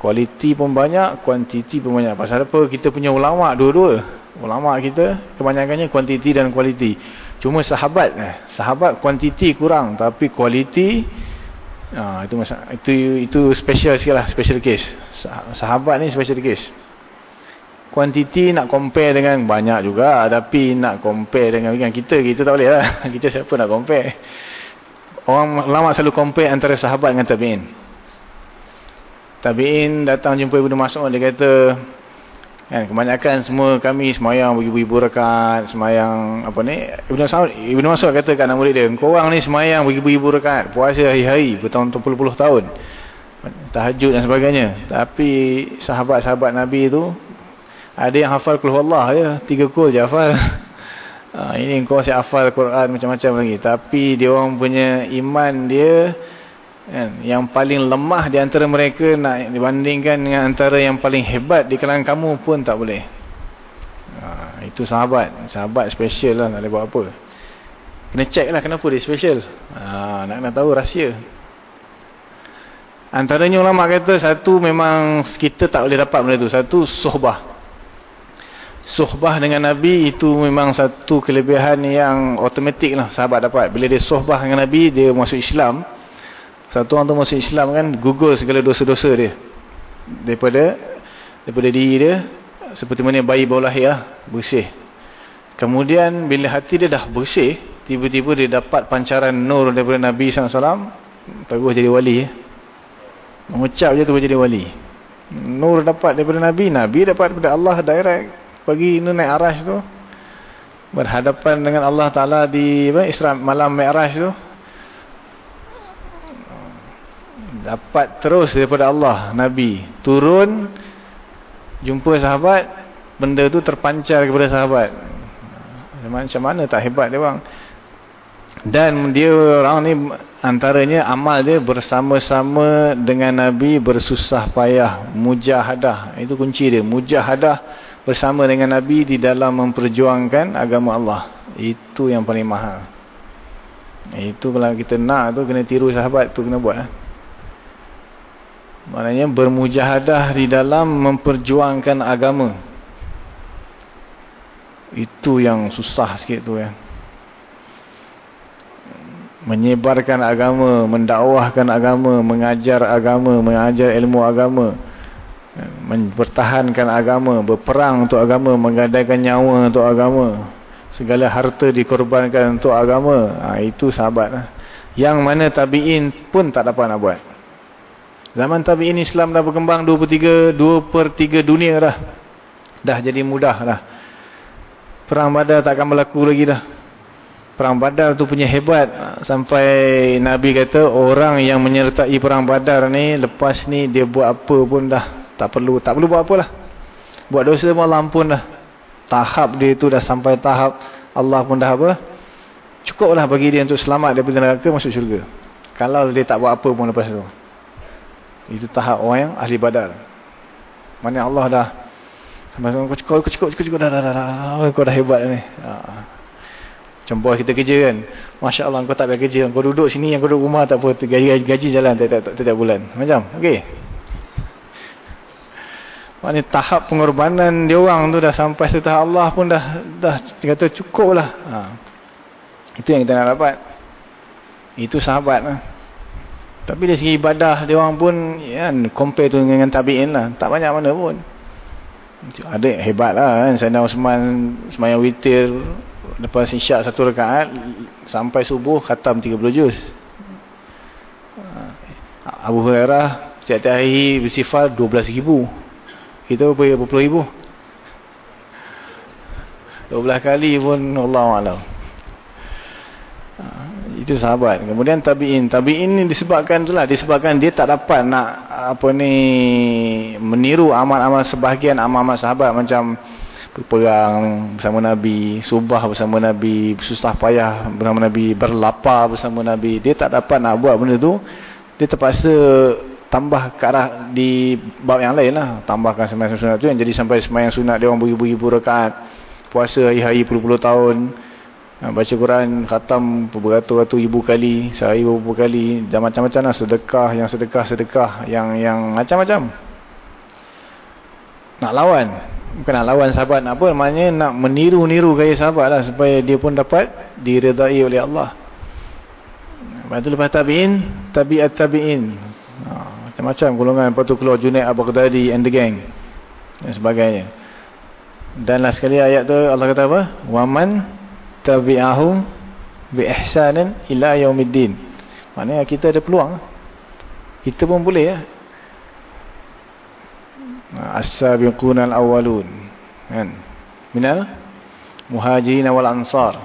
Kualiti pun banyak, kuantiti pun banyak. Pasal apa? Kita punya ulama dua-dua. Ulama kita kebanyakannya kuantiti dan kualiti. Cuma sahabat eh, sahabat kuantiti kurang tapi kualiti ah itu masa itu itu special sikitlah, special case. Sahabat ni special case. Kuantiti nak compare dengan banyak juga tapi nak compare dengan, dengan kita kita tak boleh lah. Kita siapa nak compare? Orang lama selalu compare antara sahabat dengan tabi'in. Tabi'in datang jumpa Ibnu Mas'ud dia kata kan kebanyakan semua kami semayang beribu-ribu rakaat, semayang apa ni? Ibnu Mas'ud Ibnu Mas'ud kata kat anak murid dia, "Kau orang ni semayang beribu-ribu rakaat, puasa hari-hari bertahun-tahun tahun." Tahajud dan sebagainya. Tapi sahabat-sahabat Nabi tu ada yang hafal kul Allah ya, tiga kul je hafal. Ha, ini kau saya hafal Quran macam-macam lagi. Tapi dia orang punya iman dia kan, yang paling lemah di antara mereka nak dibandingkan dengan antara yang paling hebat di kalangan kamu pun tak boleh. Ha, itu sahabat. Sahabat special lah nak boleh buat apa. Kena check lah kenapa dia special. Ha, nak nak tahu rahsia. Antaranya ulama kata satu memang kita tak boleh dapat benda tu. Satu sohbah sohbah dengan Nabi itu memang satu kelebihan yang otomatik lah sahabat dapat. Bila dia sohbah dengan Nabi, dia masuk Islam. Satu orang tu masuk Islam kan, gugur segala dosa-dosa dia. Daripada daripada diri dia, seperti mana bayi bawah lahir lah, bersih. Kemudian bila hati dia dah bersih, tiba-tiba dia dapat pancaran nur daripada Nabi SAW, terus jadi wali. Mengucap je tu jadi wali. Nur dapat daripada Nabi, Nabi dapat daripada Allah direct pergi ini naik arash tu. Berhadapan dengan Allah Ta'ala di Isra malam Mi'raj tu. Dapat terus daripada Allah Nabi. Turun jumpa sahabat benda tu terpancar kepada sahabat. Macam mana tak hebat dia bang? Dan dia orang ni antaranya amal dia bersama-sama dengan Nabi bersusah payah mujahadah. Itu kunci dia mujahadah bersama dengan Nabi di dalam memperjuangkan agama Allah. Itu yang paling mahal. Itu kalau kita nak tu kena tiru sahabat tu kena buat. Eh. Maknanya bermujahadah di dalam memperjuangkan agama. Itu yang susah sikit tu ya. Menyebarkan agama, mendakwahkan agama, mengajar agama, mengajar ilmu agama mempertahankan agama, berperang untuk agama, menggadaikan nyawa untuk agama, segala harta dikorbankan untuk agama, ha, itu sahabat lah. Yang mana tabi'in pun tak dapat nak buat. Zaman tabi'in Islam dah berkembang 2 per 3, 2 per 3 dunia dah. Dah jadi mudah dah. Perang badar takkan berlaku lagi dah. Perang badar tu punya hebat. Sampai Nabi kata orang yang menyertai perang badar ni, lepas ni dia buat apa pun dah tak perlu tak perlu buat apalah. Buat dosa pun Allah ampun dah. Tahap dia tu dah sampai tahap Allah pun dah apa? Cukuplah bagi dia untuk selamat daripada neraka masuk syurga. Kalau dia tak buat apa pun lepas tu. Itu tahap orang yang ahli badar. Mana Allah dah sampai kau cukup kau cukup cukup cukup dah dah dah. dah. Kau dah hebat ni. Ha. Macam bos kita kerja kan. Masya Allah kau tak payah kerja. Kau duduk sini yang kau duduk rumah tak apa. Gaji, gaji jalan tiap, tiap, tiap bulan. Macam? Okey. Maknanya tahap pengorbanan dia orang tu dah sampai setahap Allah pun dah dah kata cukup lah. Ha. Itu yang kita nak dapat. Itu sahabat lah. Tapi dari segi ibadah dia orang pun ya, compare tu dengan tabi'in lah. Tak banyak mana pun. Ada hebat lah kan. Sayyidina Osman semayang witir lepas isyak satu rekaat sampai subuh khatam 30 juz. Ha. Abu Hurairah setiap hari bersifar 12 ribu. Kita berapa berapa puluh ribu? 12 kali pun Allah Alam. Ha, itu sahabat. Kemudian tabi'in. Tabi'in ni disebabkan itulah. Disebabkan dia tak dapat nak apa ni meniru amal-amal sebahagian amal-amal sahabat. Macam berperang bersama Nabi. Subah bersama Nabi. Susah payah bersama Nabi. Berlapar bersama Nabi. Dia tak dapat nak buat benda tu. Dia terpaksa tambah ke arah di bab yang lain lah. Tambahkan semayang sunat tu yang jadi sampai semayang sunat dia orang beribu-ribu rakaat. Puasa hari-hari puluh-puluh tahun. Ha, baca Quran, khatam beratus-ratus ribu kali. Sehari beberapa kali. Dan macam-macam lah. Sedekah, yang sedekah-sedekah. Yang yang macam-macam. Nak lawan. Bukan nak lawan sahabat nak apa. Maknanya nak meniru-niru gaya sahabat lah. Supaya dia pun dapat diredai oleh Allah. Lepas tu lepas tabi'in, tabi'at tabi'in. Ha, macam-macam. Golongan lepas tu keluar Junaid Al-Baghdadi and the gang dan sebagainya. Dan last sekali ayat tu Allah kata apa? Waman tabi'ahum bi ihsanin ila yaumiddin. Maknanya kita ada peluang. Kita pun boleh ya. As-sabiqun al-awwalun. Kan? Minal muhajirin wal ansar.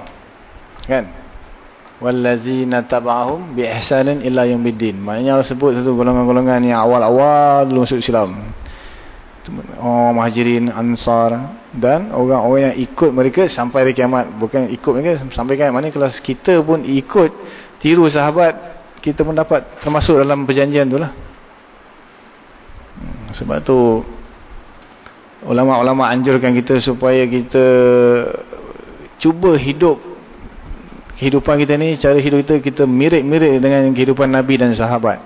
Kan wallazina tab'ahum bi ihsanin illa yaumiddin. Maknanya Allah sebut satu golongan-golongan yang awal-awal dulu masuk Islam. Oh muhajirin ansar dan orang-orang yang ikut mereka sampai hari kiamat. Bukan ikut mereka sampai kiamat. Maknanya kalau kita pun ikut tiru sahabat kita pun dapat termasuk dalam perjanjian tu lah. Hmm, sebab tu ulama-ulama anjurkan kita supaya kita cuba hidup kehidupan kita ni, cara hidup kita, kita mirip-mirip dengan kehidupan Nabi dan sahabat.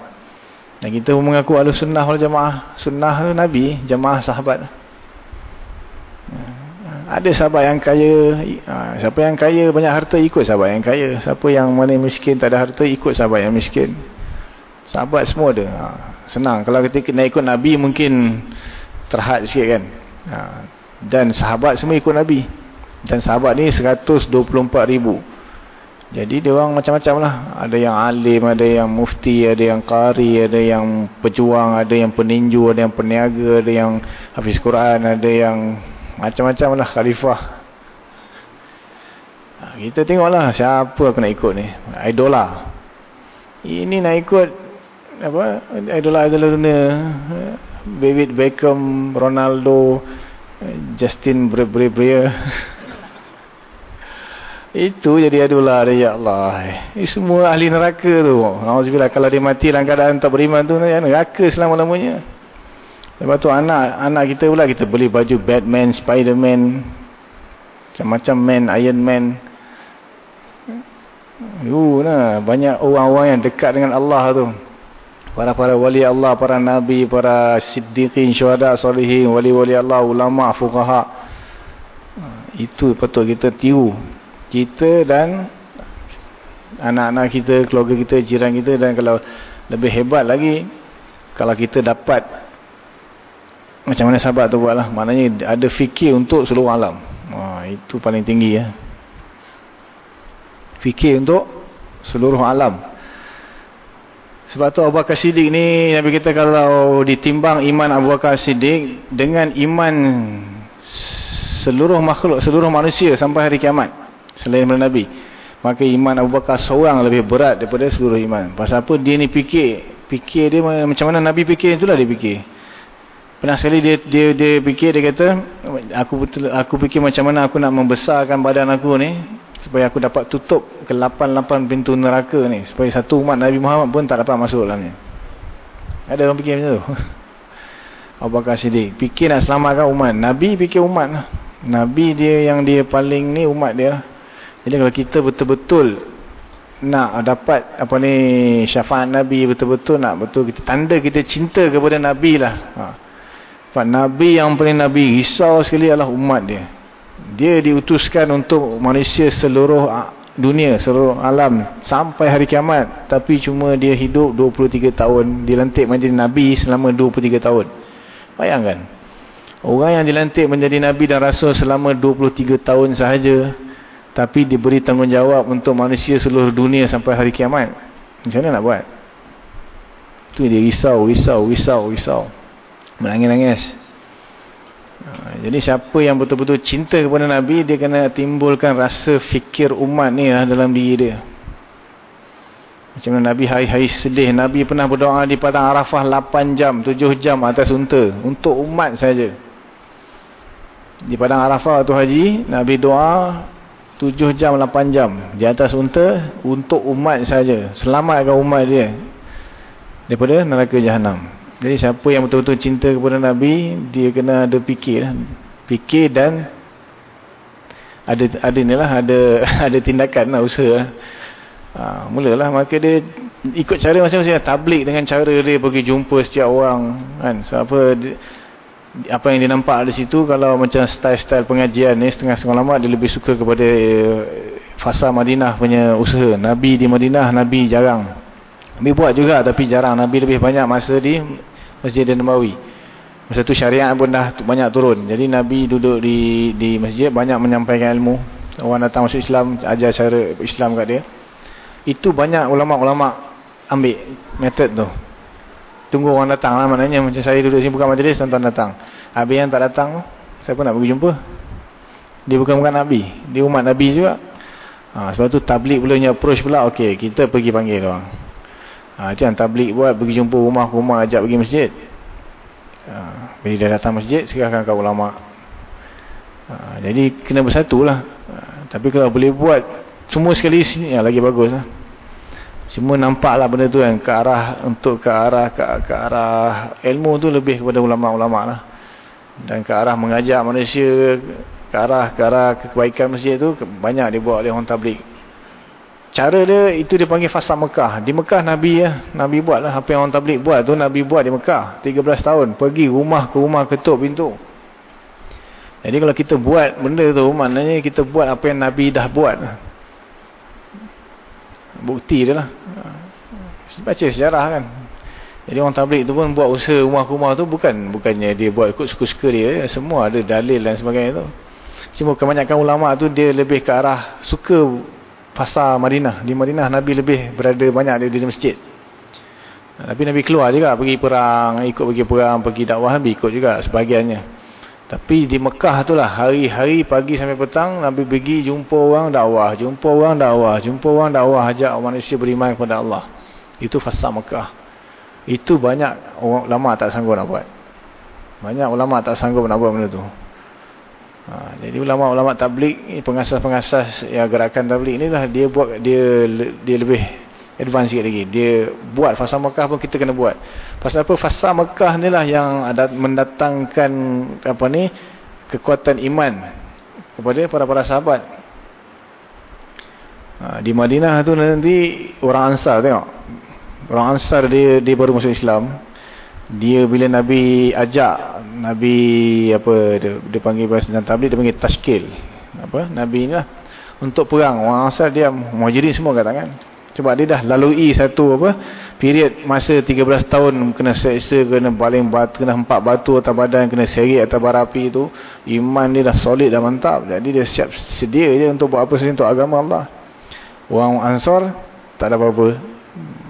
Dan kita mengaku ahli sunnah wal jamaah. Sunnah Nabi, jamaah sahabat. Ada sahabat yang kaya, ha, siapa yang kaya banyak harta ikut sahabat yang kaya. Siapa yang mana miskin tak ada harta ikut sahabat yang miskin. Sahabat semua ada. Ha, senang. Kalau kita nak ikut Nabi mungkin terhad sikit kan. Ha, dan sahabat semua ikut Nabi. Dan sahabat ni 124 ribu. Jadi dia orang macam-macam lah. Ada yang alim, ada yang mufti, ada yang qari, ada yang pejuang, ada yang peninju, ada yang peniaga, ada yang hafiz Quran, ada yang macam-macam lah khalifah. Ha, kita tengoklah siapa aku nak ikut ni. Idola. Ini nak ikut apa? Idola-idola dunia. David Beckham, Ronaldo, Justin Bieber. Itu jadi adulah ya Allah. Ini semua ahli neraka tu. Alhamdulillah kalau dia mati dalam keadaan tak beriman tu neraka selama-lamanya. Lepas tu anak anak kita pula kita beli baju Batman, Spiderman, macam-macam man, Iron Man. Yuh, nah, banyak orang-orang yang dekat dengan Allah tu. Para-para wali Allah, para nabi, para siddiqin, syuhada, salihin, wali-wali Allah, ulama, fuqaha. Itu patut kita tiru kita dan anak-anak kita, keluarga kita, jiran kita dan kalau lebih hebat lagi kalau kita dapat macam mana sahabat tu buat lah maknanya ada fikir untuk seluruh alam. Wah, itu paling tinggi ya. Fikir untuk seluruh alam. Sebab tu Abu Bakar Siddiq ni Nabi kita kalau ditimbang iman Abu Bakar Siddiq dengan iman seluruh makhluk, seluruh manusia sampai hari kiamat selain daripada Nabi. Maka iman Abu Bakar seorang lebih berat daripada seluruh iman. Pasal apa dia ni fikir fikir dia macam mana Nabi fikir itulah dia fikir. Pernah sekali dia dia dia fikir dia kata aku aku fikir macam mana aku nak membesarkan badan aku ni supaya aku dapat tutup ke 8-8 pintu neraka ni. Supaya satu umat Nabi Muhammad pun tak dapat masuk dalamnya ada orang fikir macam tu? Abu Bakar Siddiq fikir nak selamatkan umat. Nabi fikir umat Nabi dia yang dia paling ni umat dia jadi kalau kita betul-betul nak dapat apa ni syafaat Nabi betul-betul nak betul kita tanda kita cinta kepada Nabi lah. Ha. Sebab Nabi yang paling Nabi risau sekali adalah umat dia. Dia diutuskan untuk manusia seluruh dunia, seluruh alam sampai hari kiamat. Tapi cuma dia hidup 23 tahun. Dilantik menjadi Nabi selama 23 tahun. Bayangkan. Orang yang dilantik menjadi Nabi dan Rasul selama 23 tahun sahaja tapi diberi tanggungjawab untuk manusia seluruh dunia sampai hari kiamat. Macam mana nak buat? Tu dia risau, risau, risau, risau. Menangis-nangis. Ha, jadi siapa yang betul-betul cinta kepada Nabi, dia kena timbulkan rasa fikir umat ni lah dalam diri dia. Macam mana Nabi hari-hari sedih. Nabi pernah berdoa di Padang Arafah 8 jam, 7 jam atas unta. Untuk umat saja. Di Padang Arafah tu haji, Nabi doa tujuh jam, lapan jam di atas unta untuk umat saja. Selamatkan umat dia. daripada neraka jahanam. Jadi siapa yang betul-betul cinta kepada Nabi, dia kena ada fikir. Fikir dan ada ada inilah ada ada tindakan lah usaha. Ha, mulalah maka dia ikut cara masing-masing tablik dengan cara dia pergi jumpa setiap orang kan. So, apa yang dia nampak di situ kalau macam style-style pengajian ni setengah-setengah lama dia lebih suka kepada eh, fasa Madinah punya usaha. Nabi di Madinah, Nabi jarang. Nabi buat juga tapi jarang. Nabi lebih banyak masa di Masjid Nabawi. Masa tu syariat pun dah banyak turun. Jadi Nabi duduk di di masjid banyak menyampaikan ilmu. Orang datang masuk Islam, ajar cara Islam kat dia. Itu banyak ulama-ulama ambil metod tu. Tunggu orang datang lah maknanya macam saya duduk sini buka majlis tuan-tuan datang. Habis yang tak datang, pun nak pergi jumpa. Dia bukan-bukan Nabi. Dia umat Nabi juga. Ha, sebab tu tablik pula approach pula. Okey, kita pergi panggil orang. Ha, itu yang tablik buat. Pergi jumpa rumah-rumah ajak pergi masjid. Ha, bila dia datang masjid, serahkan ke ulama. Ha, jadi kena bersatu lah. Ha, tapi kalau boleh buat semua sekali sini, ya, lagi bagus lah. Semua nampaklah benda tu yang ke arah untuk ke arah ke, ke arah ilmu tu lebih kepada ulama-ulama lah. Dan ke arah mengajak manusia ke arah ke arah kebaikan masjid tu banyak dibuat oleh orang tablik. Cara dia itu dia panggil fasa Mekah. Di Mekah Nabi ya, Nabi buat lah apa yang orang tablik buat tu Nabi buat di Mekah 13 tahun. Pergi rumah ke rumah ketuk pintu. Jadi kalau kita buat benda tu maknanya kita buat apa yang Nabi dah buat bukti dia lah. Baca sejarah kan. Jadi orang tablik tu pun buat usaha rumah-rumah tu bukan bukannya dia buat ikut suka-suka dia semua ada dalil dan sebagainya tu. Cuma kebanyakan ulama tu dia lebih ke arah suka pasar Madinah. Di Madinah Nabi lebih berada banyak di, di masjid. Tapi Nabi keluar juga pergi perang ikut pergi perang pergi dakwah Nabi ikut juga sebahagiannya tapi di Mekah tu lah hari-hari pagi sampai petang Nabi pergi jumpa orang dakwah, jumpa orang dakwah, jumpa orang dakwah ajak manusia beriman kepada Allah. Itu fasa Mekah. Itu banyak orang ulama tak sanggup nak buat. Banyak ulama tak sanggup nak buat benda tu. Ha, jadi ulama-ulama tablik, pengasas-pengasas ya gerakan tablik inilah dia buat dia dia lebih advance sikit lagi. Dia buat fasa Mekah pun kita kena buat. Pasal apa? Fasa Mekah ni lah yang ada mendatangkan apa ni kekuatan iman kepada para-para sahabat. Ha, di Madinah tu nanti orang Ansar tengok. Orang Ansar dia dia baru masuk Islam. Dia bila Nabi ajak Nabi apa dia, dia panggil bahasa tabligh dia panggil tashkil. Apa? Nabi ni lah untuk perang. Orang Ansar dia muhajirin semua kat tangan. Sebab dia dah lalui satu apa period masa 13 tahun kena seksa, kena baling batu, kena empat batu atas badan, kena seret atas bara api itu. Iman dia dah solid dah mantap. Jadi dia siap sedia je untuk buat apa saja untuk agama Allah. Orang Ansar tak ada apa-apa.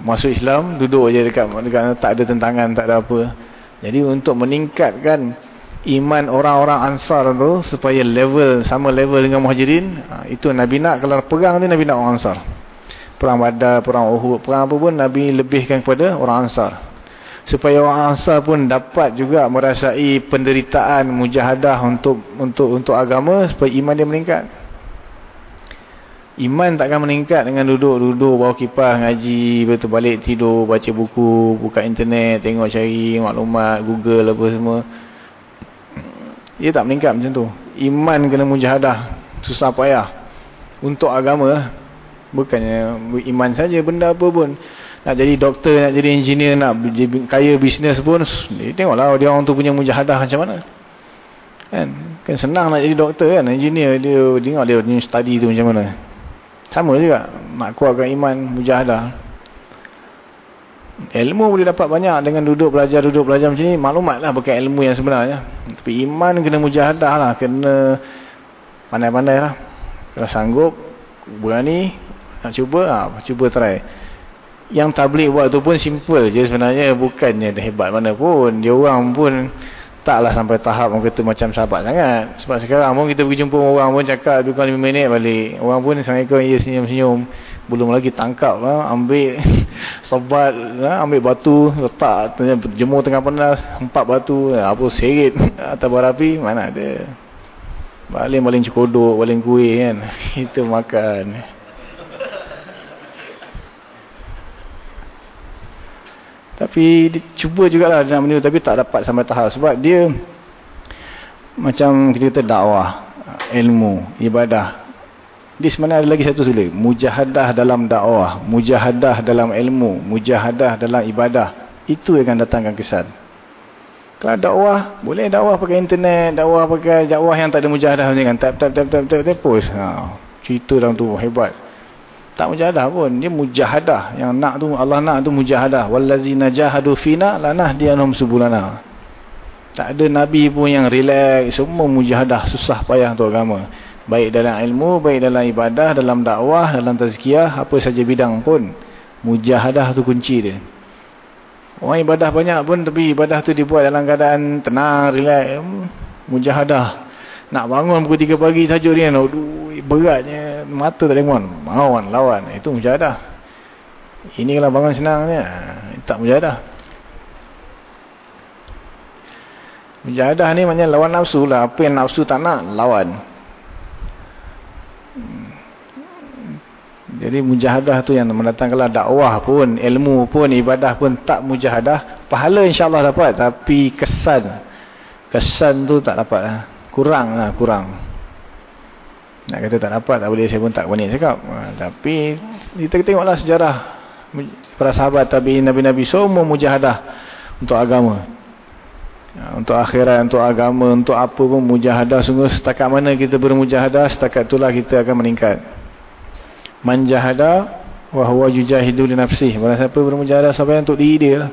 Masuk Islam, duduk je dekat, dekat tak ada tentangan, tak ada apa. Jadi untuk meningkatkan iman orang-orang Ansar tu supaya level sama level dengan Muhajirin, ha, itu Nabi nak kalau perang ni Nabi nak orang Ansar perang Badar, perang Uhud, perang apa pun Nabi lebihkan kepada orang Ansar. Supaya orang Ansar pun dapat juga merasai penderitaan mujahadah untuk untuk untuk agama supaya iman dia meningkat. Iman takkan meningkat dengan duduk-duduk bawa kipas ngaji, betul balik tidur, baca buku, buka internet, tengok cari maklumat, Google apa semua. Ia tak meningkat macam tu. Iman kena mujahadah, susah payah untuk agama Bukannya iman saja benda apa pun. Nak jadi doktor, nak jadi engineer, nak kaya bisnes pun. Tengoklah dia orang tu punya mujahadah macam mana. Kan? Kan senang nak jadi doktor kan. Engineer dia tengok dia punya study tu macam mana. Sama juga. Nak kuatkan iman, mujahadah. Ilmu boleh dapat banyak dengan duduk belajar, duduk belajar macam ni. Maklumat lah bukan ilmu yang sebenarnya. Tapi iman kena mujahadah lah. Kena pandai-pandai lah. Kalau sanggup, berani, nak cuba, ha, cuba try. Yang tablik buat tu pun simple je sebenarnya. Bukannya hebat mana pun. Dia orang pun taklah sampai tahap orang kata macam sahabat sangat. Sebab sekarang pun kita pergi jumpa orang pun cakap 2-5 minit balik. Orang pun Assalamualaikum, ya senyum-senyum. Belum lagi tangkap lah. Ambil sobat, lah, ambil batu, letak, jemur tengah panas, empat batu, apa serit atas barapi, mana ada. Baling-baling cekodok, baling kuih kan. Itu makan. Tapi cuba jugalah nak meniru tapi tak dapat sampai tahap sebab dia macam kita kata dakwah, ilmu, ibadah. Di sebenarnya ada lagi satu tulis, mujahadah dalam dakwah, mujahadah dalam ilmu, mujahadah dalam ibadah. Itu yang akan datangkan kesan. Kalau dakwah, boleh dakwah pakai internet, dakwah pakai dakwah yang tak ada mujahadah macam kan. Tap tap tap tap tap, tap post. Ha, cerita dalam tu hebat tak mujahadah pun. Dia mujahadah. Yang nak tu Allah nak tu mujahadah. Wallazina jahadu fina lanahdiyanhum subulana. Tak ada nabi pun yang relax. Semua mujahadah susah payah untuk agama. Baik dalam ilmu baik dalam ibadah dalam dakwah dalam tazkiyah apa saja bidang pun. Mujahadah tu kunci dia. Orang ibadah banyak pun tapi ibadah tu dibuat dalam keadaan tenang relax. Mujahadah nak bangun pukul 3 pagi saja dia aduh beratnya. Mata tak bangun lawan lawan. Itu mujahadah. Ini kalau bangun senangnya. Tak mujahadah. Mujahadah ni maknanya lawan nafsu lah. Apa yang nafsu tak nak lawan. Jadi mujahadah tu yang mendatangkan dakwah pun ilmu pun ibadah pun tak mujahadah. Pahala insyaAllah dapat tapi kesan. Kesan tu tak dapat lah kurang lah kurang. Nak kata tak dapat tak boleh saya pun tak berani cakap. Ha, tapi kita tengoklah sejarah para sahabat tapi nabi-nabi semua mujahadah untuk agama. Ha, untuk akhirat untuk agama untuk apa pun mujahadah sungguh setakat mana kita bermujahadah setakat itulah kita akan meningkat. Manjahadah wahwa jujahidu li nafsih. Siapa bermujahadah sampai untuk diri dia lah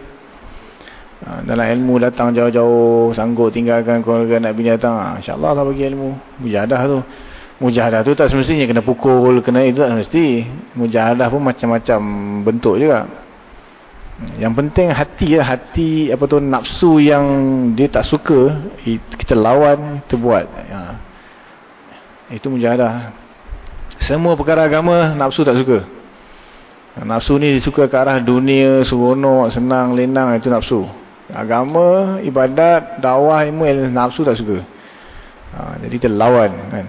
Ha, dalam ilmu datang jauh-jauh sanggup tinggalkan keluarga nak binatang ha, insyaAllah Allah bagi ilmu. Mujahadah tu. Mujahadah tu tak semestinya kena pukul kena itu tak semesti. Mujahadah pun macam-macam bentuk juga. Yang penting hati ya hati apa tu nafsu yang dia tak suka kita lawan kita buat. Ha. itu mujahadah. Semua perkara agama nafsu tak suka. Nafsu ni disuka ke arah dunia seronok senang lenang itu nafsu agama, ibadat, dakwah, ilmu, nafsu tak suka. Ha, jadi kita lawan kan.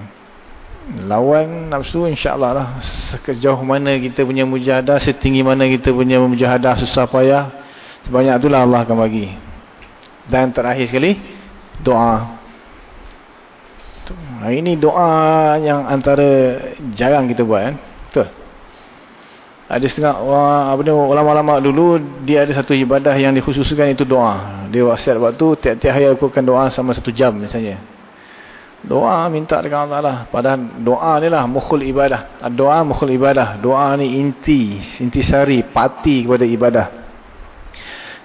Lawan nafsu insya-Allah lah. Sejauh mana kita punya mujahadah, setinggi mana kita punya mujahadah susah payah, sebanyak itulah Allah akan bagi. Dan terakhir sekali doa. Ini doa yang antara jarang kita buat kan. Ada setengah apa ni ulama-ulama dulu dia ada satu ibadah yang dikhususkan itu doa. Dia wasiat waktu tiap-tiap hari aku akan doa sama satu jam misalnya. Doa minta dengan Allah lah. Padahal doa ni lah mukhul ibadah. Doa mukhul ibadah. Doa ni inti, inti sari, pati kepada ibadah.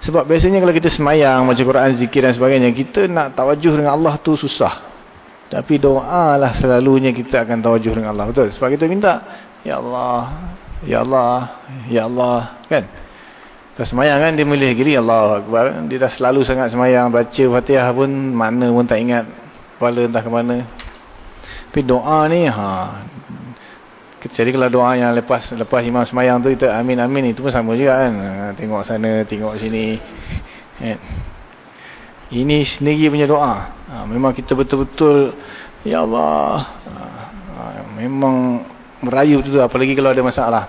Sebab biasanya kalau kita semayang, macam Quran, zikir dan sebagainya, kita nak tawajuh dengan Allah tu susah. Tapi doa lah selalunya kita akan tawajuh dengan Allah. Betul? Sebab kita minta, Ya Allah, Ya Allah, Ya Allah, kan? Dah semayang kan, dia boleh gili, Allah Akbar. Dia dah selalu sangat semayang, baca fatihah pun, mana pun tak ingat. Kepala entah ke mana. Tapi doa ni, ha. Jadi kalau doa yang lepas lepas imam semayang tu, kita amin, amin, itu pun sama juga kan. Ha, tengok sana, tengok sini. Kan? Ini sendiri punya doa. Ha, memang kita betul-betul, Ya Allah. Ha, memang merayu tu apalagi kalau ada masalah.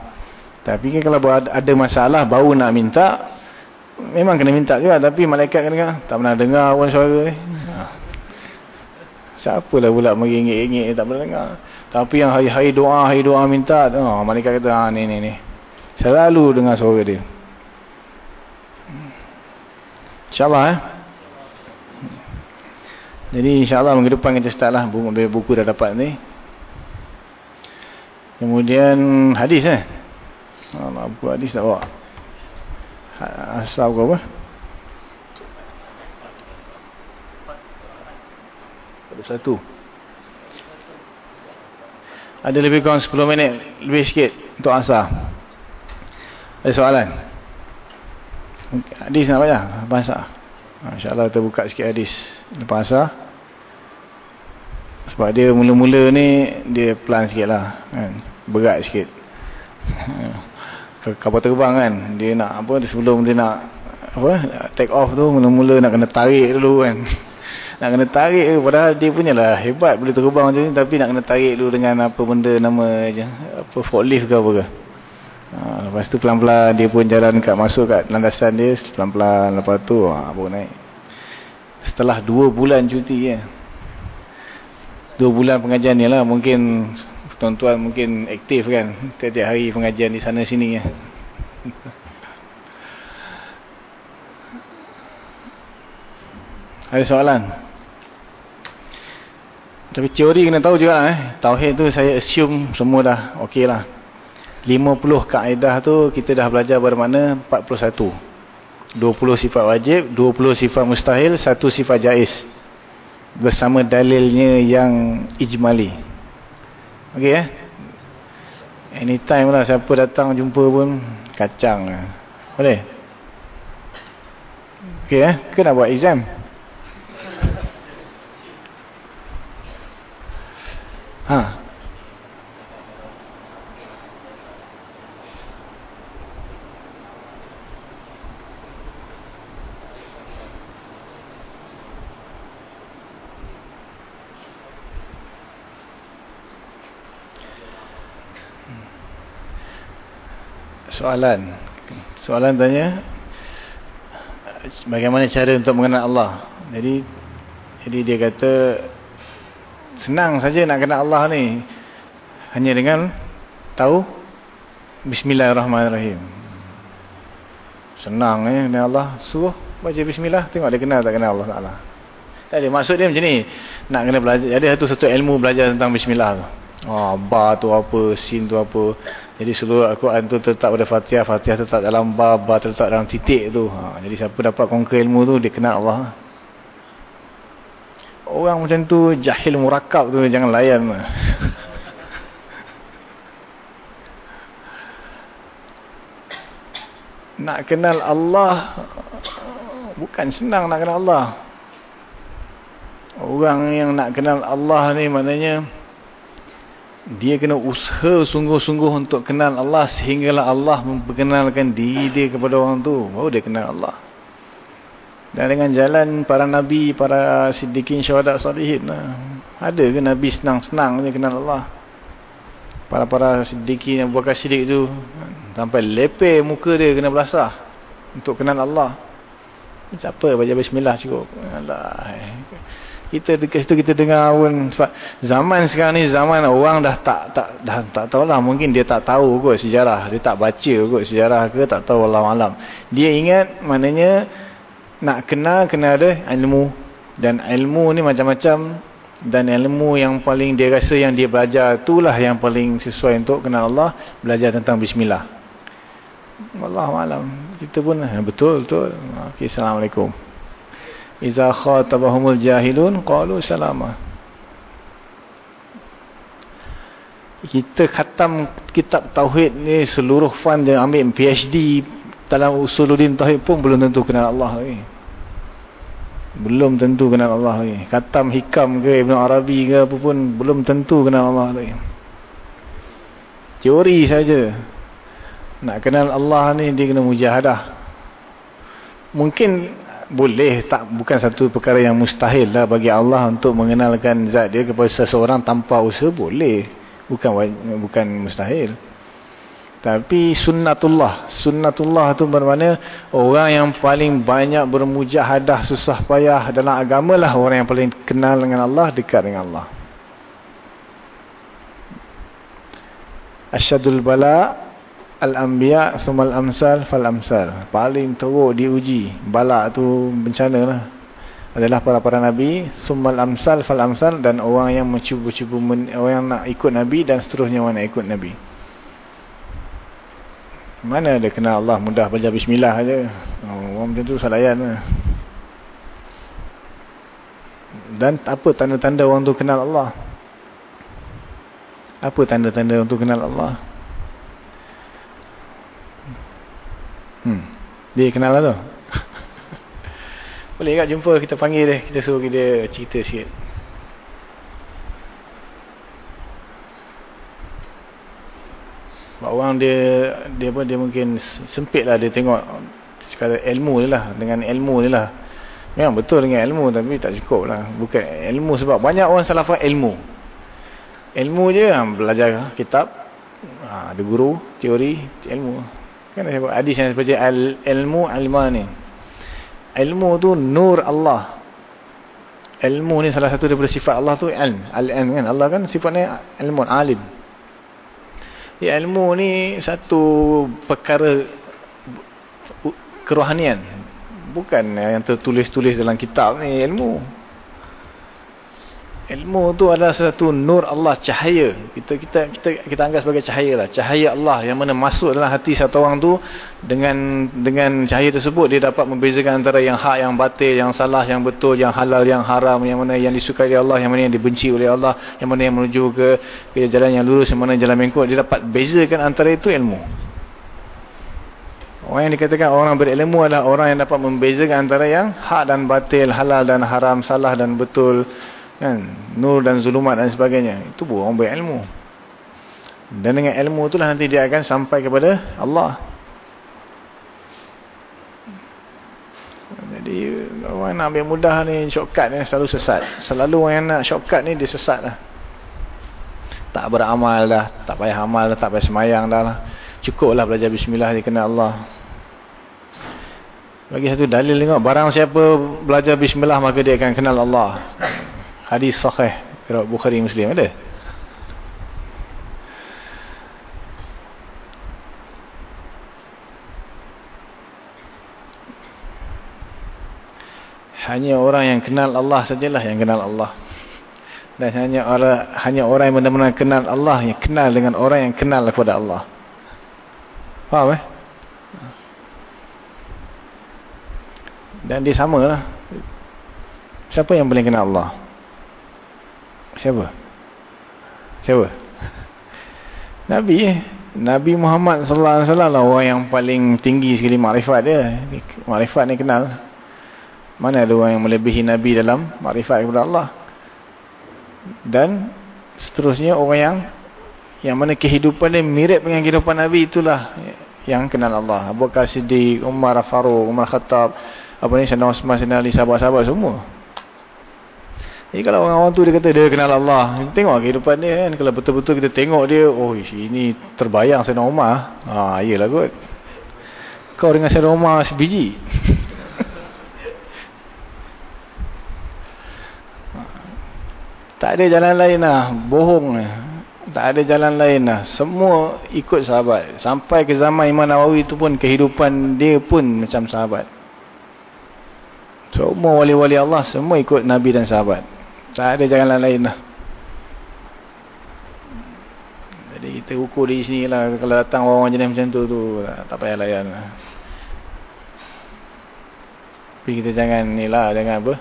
Tapi kan kalau ada masalah baru nak minta memang kena minta juga. Tapi malaikat kena tak pernah dengar pun suara ni. Ha. siapalah pula meringik-ringik tak pernah dengar. Tapi yang hari-hari doa hari doa minta oh, malaikat kata ha, ni ni ni. Selalu dengar suara dia. insyaAllah eh? Jadi insyaAllah minggu depan kita start lah buku, buku dah dapat ni Kemudian hadis eh. Allah buku hadis tak bawa. Ha, asal kau apa? Satu. Ada lebih kurang 10 minit lebih sikit untuk asal. Ada soalan? Hadis nak baca? Bahasa. InsyaAllah kita buka sikit hadis. Lepas asal. Sebab dia mula-mula ni dia pelan sikit lah kan. Berat sikit. Kapal terbang kan. Dia nak apa sebelum dia nak apa take off tu mula-mula nak kena tarik dulu kan. Nak kena tarik padahal dia punya lah hebat boleh terbang macam ni tapi nak kena tarik dulu dengan apa benda nama je. Apa forklift ke apa ke. Ha, lepas tu pelan-pelan dia pun jalan kat masuk kat landasan dia pelan-pelan lepas tu ha, baru naik. Setelah dua bulan cuti ya. Dua bulan pengajian ni lah mungkin tuan-tuan mungkin aktif kan. Tiap-tiap hari pengajian di sana sini ya. Ada soalan? Tapi teori kena tahu juga eh. Tauhid tu saya assume semua dah okey lah. 50 kaedah tu kita dah belajar bermakna 41. 20 sifat wajib, 20 sifat mustahil, 1 sifat jais. Bersama dalilnya yang ijmali. Okey eh? Anytime lah siapa datang jumpa pun kacang lah. Boleh? Okey eh? Ke nak buat exam? Ha. Soalan. Soalan tanya bagaimana cara untuk mengenal Allah. Jadi jadi dia kata senang saja nak kenal Allah ni. Hanya dengan tahu bismillahirrahmanirrahim. Senang eh kenal Allah. Suruh baca bismillah tengok dia kenal tak kenal Allah Taala. Tak ada maksud dia macam ni. Nak kena belajar. Ada satu satu ilmu belajar tentang bismillah tu. Oh, ba tu apa, sin tu apa. Jadi seluruh Al-Quran tu terletak pada Fatihah, Fatihah terletak dalam ba, ba terletak dalam titik tu. Ha, jadi siapa dapat conquer ilmu tu, dia kenal Allah. Orang macam tu, jahil murakab tu, jangan layan. nak kenal Allah, bukan senang nak kenal Allah. Orang yang nak kenal Allah ni maknanya, dia kena usaha sungguh-sungguh untuk kenal Allah sehinggalah Allah memperkenalkan diri dia kepada orang tu. Baru dia kenal Allah. Dan dengan jalan para nabi para siddiqin syuhada salihin ada ke nabi senang-senang dia kenal Allah? Para-para siddiqin yang buat siddiq tu sampai leper muka dia kena belasah untuk kenal Allah. Siapa baca bismillah cukup? Allah kita dekat situ kita dengar pun sebab zaman sekarang ni zaman orang dah tak tak dah tak tahulah mungkin dia tak tahu kot sejarah. Dia tak baca kot sejarah ke tak tahu Allah malam dia ingat maknanya nak kenal kena ada ilmu. Dan ilmu ni macam-macam. Dan ilmu yang paling dia rasa yang dia belajar itulah yang paling sesuai untuk kenal Allah. Belajar tentang bismillah. Allah malam kita pun eh, betul betul. Okey assalamualaikum Iza khatabahumul jahilun qalu salama. Kita khatam kitab tauhid ni seluruh fan yang ambil PhD dalam usuluddin tauhid pun belum tentu kenal Allah lagi. Belum tentu kenal Allah lagi. Khatam hikam ke Ibn Arabi ke apa pun belum tentu kenal Allah lagi. Teori saja. Nak kenal Allah ni dia kena mujahadah. Mungkin boleh tak bukan satu perkara yang mustahil lah bagi Allah untuk mengenalkan zat dia kepada seseorang tanpa usaha boleh. Bukan bukan mustahil. Tapi sunnatullah. Sunnatullah tu bermakna orang yang paling banyak bermujahadah susah payah dalam agama lah orang yang paling kenal dengan Allah dekat dengan Allah. Asyadul bala' Al-Anbiya Sumal Amsal Fal Amsal Paling teruk diuji. Balak tu bencana lah. Adalah para-para Nabi Sumal Amsal Fal Amsal Dan orang yang mencuba-cuba Orang yang nak ikut Nabi Dan seterusnya orang nak ikut Nabi. Mana ada kenal Allah? Mudah baca Bismillah aja. oh, Orang macam tu salayan lah. Dan apa tanda-tanda orang tu kenal Allah? Apa tanda-tanda untuk kenal Allah Hmm. Dia kenal lah tu. Boleh tak jumpa kita panggil dia. Kita suruh dia cerita sikit. Sebab orang dia dia pun dia mungkin sempit lah dia tengok sekadar ilmu dia lah. Dengan ilmu dia lah. Memang betul dengan ilmu tapi tak cukup lah. Bukan ilmu sebab banyak orang salah faham ilmu. Ilmu je belajar kitab Ha, ada guru, teori, ilmu. Kan ada hadis yang seperti al ilmu almani. Ilmu tu nur Allah. Ilmu ni salah satu daripada sifat Allah tu ilm. Al-ilm kan. Allah kan sifatnya ilmu, alim. Ya, ilmu ni satu perkara kerohanian. Bukan yang tertulis-tulis dalam kitab ni ilmu. Ilmu tu adalah satu nur Allah, cahaya. Kita kita kita kita anggap sebagai cahaya lah. Cahaya Allah yang mana masuk dalam hati satu orang tu dengan dengan cahaya tersebut dia dapat membezakan antara yang hak, yang batil, yang salah, yang betul, yang halal, yang haram, yang mana yang disukai oleh Allah, yang mana yang dibenci oleh Allah, yang mana yang menuju ke ke jalan yang lurus, yang mana jalan mengkut. Dia dapat bezakan antara itu ilmu. Orang yang dikatakan orang berilmu adalah orang yang dapat membezakan antara yang hak dan batil, halal dan haram, salah dan betul kan? Nur dan zulumat dan sebagainya. Itu pun orang berilmu dan dengan ilmu itulah nanti dia akan sampai kepada Allah. Jadi orang nak ambil mudah ni shortcut ni selalu sesat. Selalu orang nak shortcut ni dia sesat lah. Tak beramal dah tak payah amal dah tak payah semayang dah lah. Cukup lah belajar bismillah dia kenal Allah. Bagi satu dalil tengok barang siapa belajar bismillah maka dia akan kenal Allah hadis sahih. Riwayat Bukhari Muslim ada? Hanya orang yang kenal Allah sajalah yang kenal Allah. Dan hanya orang hanya orang yang benar-benar kenal Allah yang kenal dengan orang yang kenal kepada Allah. Faham eh? Dan dia samalah. Siapa yang boleh kenal Allah Siapa? Siapa? Nabi. Nabi Muhammad sallallahu alaihi wasallam lah orang yang paling tinggi sekali makrifat dia. Makrifat ni kenal. Mana ada orang yang melebihi Nabi dalam makrifat kepada Allah? Dan seterusnya orang yang yang mana kehidupan dia mirip dengan kehidupan Nabi itulah yang kenal Allah. Abu Bakar Siddiq, Umar Faruq, Umar Khattab, apa ni Sayyidina Utsman, Sayyidina Ali, sahabat-sahabat semua. Jadi kalau orang-orang tu dia kata dia kenal Allah. Tengok kehidupan dia kan. Kalau betul-betul kita tengok dia. Oh ini terbayang Sayyidina Umar. Ha, iyalah kot. Kau dengan Sayyidina Umar sebiji. tak ada jalan lain lah. Bohong lah. Tak ada jalan lain lah. Semua ikut sahabat. Sampai ke zaman Imam Nawawi tu pun kehidupan dia pun macam sahabat. Semua wali-wali Allah semua ikut Nabi dan sahabat. Tak ada jalan lain lah. Jadi kita ukur di sini lah. Kalau datang orang-orang jenis macam tu, tu tak payah layan lah. Tapi kita jangan ni lah, jangan apa.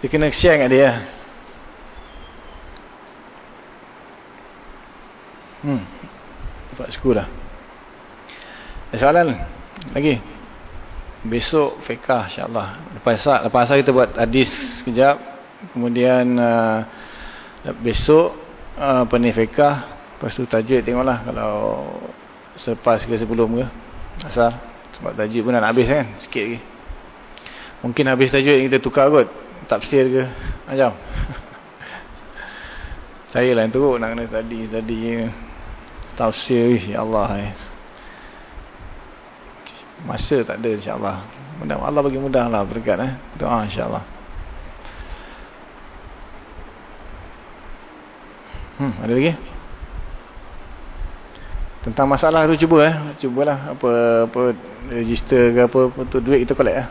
Dia kena share kat dia. Hmm. Dapat suku dah. Ada soalan lagi? Besok fiqah insyaAllah. Lepas lepas kita buat hadis sekejap kemudian uh, besok uh, ni fiqah. Lepas tu tajwid tengoklah kalau selepas ke sebelum ke. Asal sebab tajwid pun nak habis kan sikit lagi. Mungkin habis tajwid kita tukar kot tafsir ke. Macam saya lah yang teruk nak kena study study tafsir ya Allah eh. masa tak ada insyaAllah Allah. Bagi mudah lah berkat eh. doa insyaAllah Hmm, ada lagi? Tentang masalah tu cuba eh. Cubalah apa apa register ke apa, tu duit kita collect eh.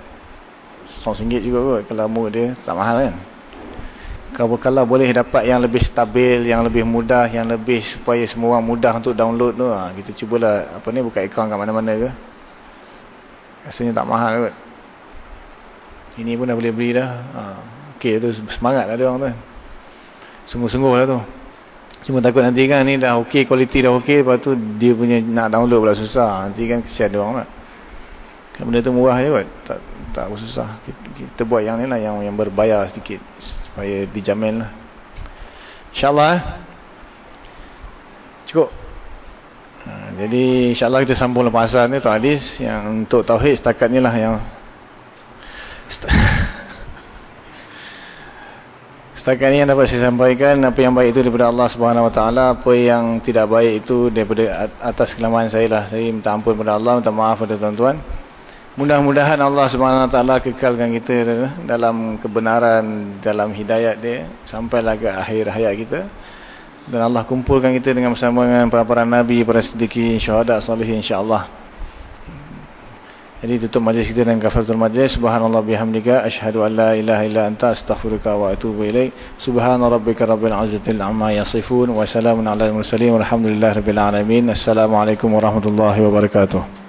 RM100 juga kot kalau mu dia tak mahal kan. Kalau kalau boleh dapat yang lebih stabil, yang lebih mudah, yang lebih supaya semua orang mudah untuk download tu, ha, kita cubalah apa ni buka akaun kat mana-mana ke. Rasanya tak mahal kot. Ini pun dah boleh beli dah. Ha, okey tu semangat lah dia orang tu. Sungguh-sungguh lah tu. Cuma takut nanti kan ni dah okey, kualiti dah okey, lepas tu dia punya nak download pula susah. Nanti kan kesian dia orang lah. Kan benda tu murah je kot. Tak tak susah. Kita, kita buat yang ni lah, yang yang berbayar sedikit. Supaya dijamin lah. InsyaAllah eh. Cukup. Ha, jadi insyaAllah kita sambung lepas ni, Tuan Hadis. Yang untuk Tauhid setakat ni lah yang... Setakat ini yang dapat saya sampaikan apa yang baik itu daripada Allah Subhanahu Wa Taala, apa yang tidak baik itu daripada atas kelemahan saya lah. Saya minta ampun kepada Allah, minta maaf kepada tuan-tuan. Mudah-mudahan Allah Subhanahu Wa Taala kekalkan kita dalam kebenaran, dalam hidayat dia sampailah ke akhir hayat kita. Dan Allah kumpulkan kita dengan bersama dengan para-para nabi, para siddiqin, syuhada, salihin insya-Allah. Jadi tutup majlis kita dengan kafaratul majlis. Subhanallah bihamdika asyhadu an la ilaha illa anta astaghfiruka wa atubu. Subhana rabbika rabbil izzati amma yasifun wa salamun alal mursalin walhamdulillahi rabbil alamin. Assalamualaikum warahmatullahi wabarakatuh.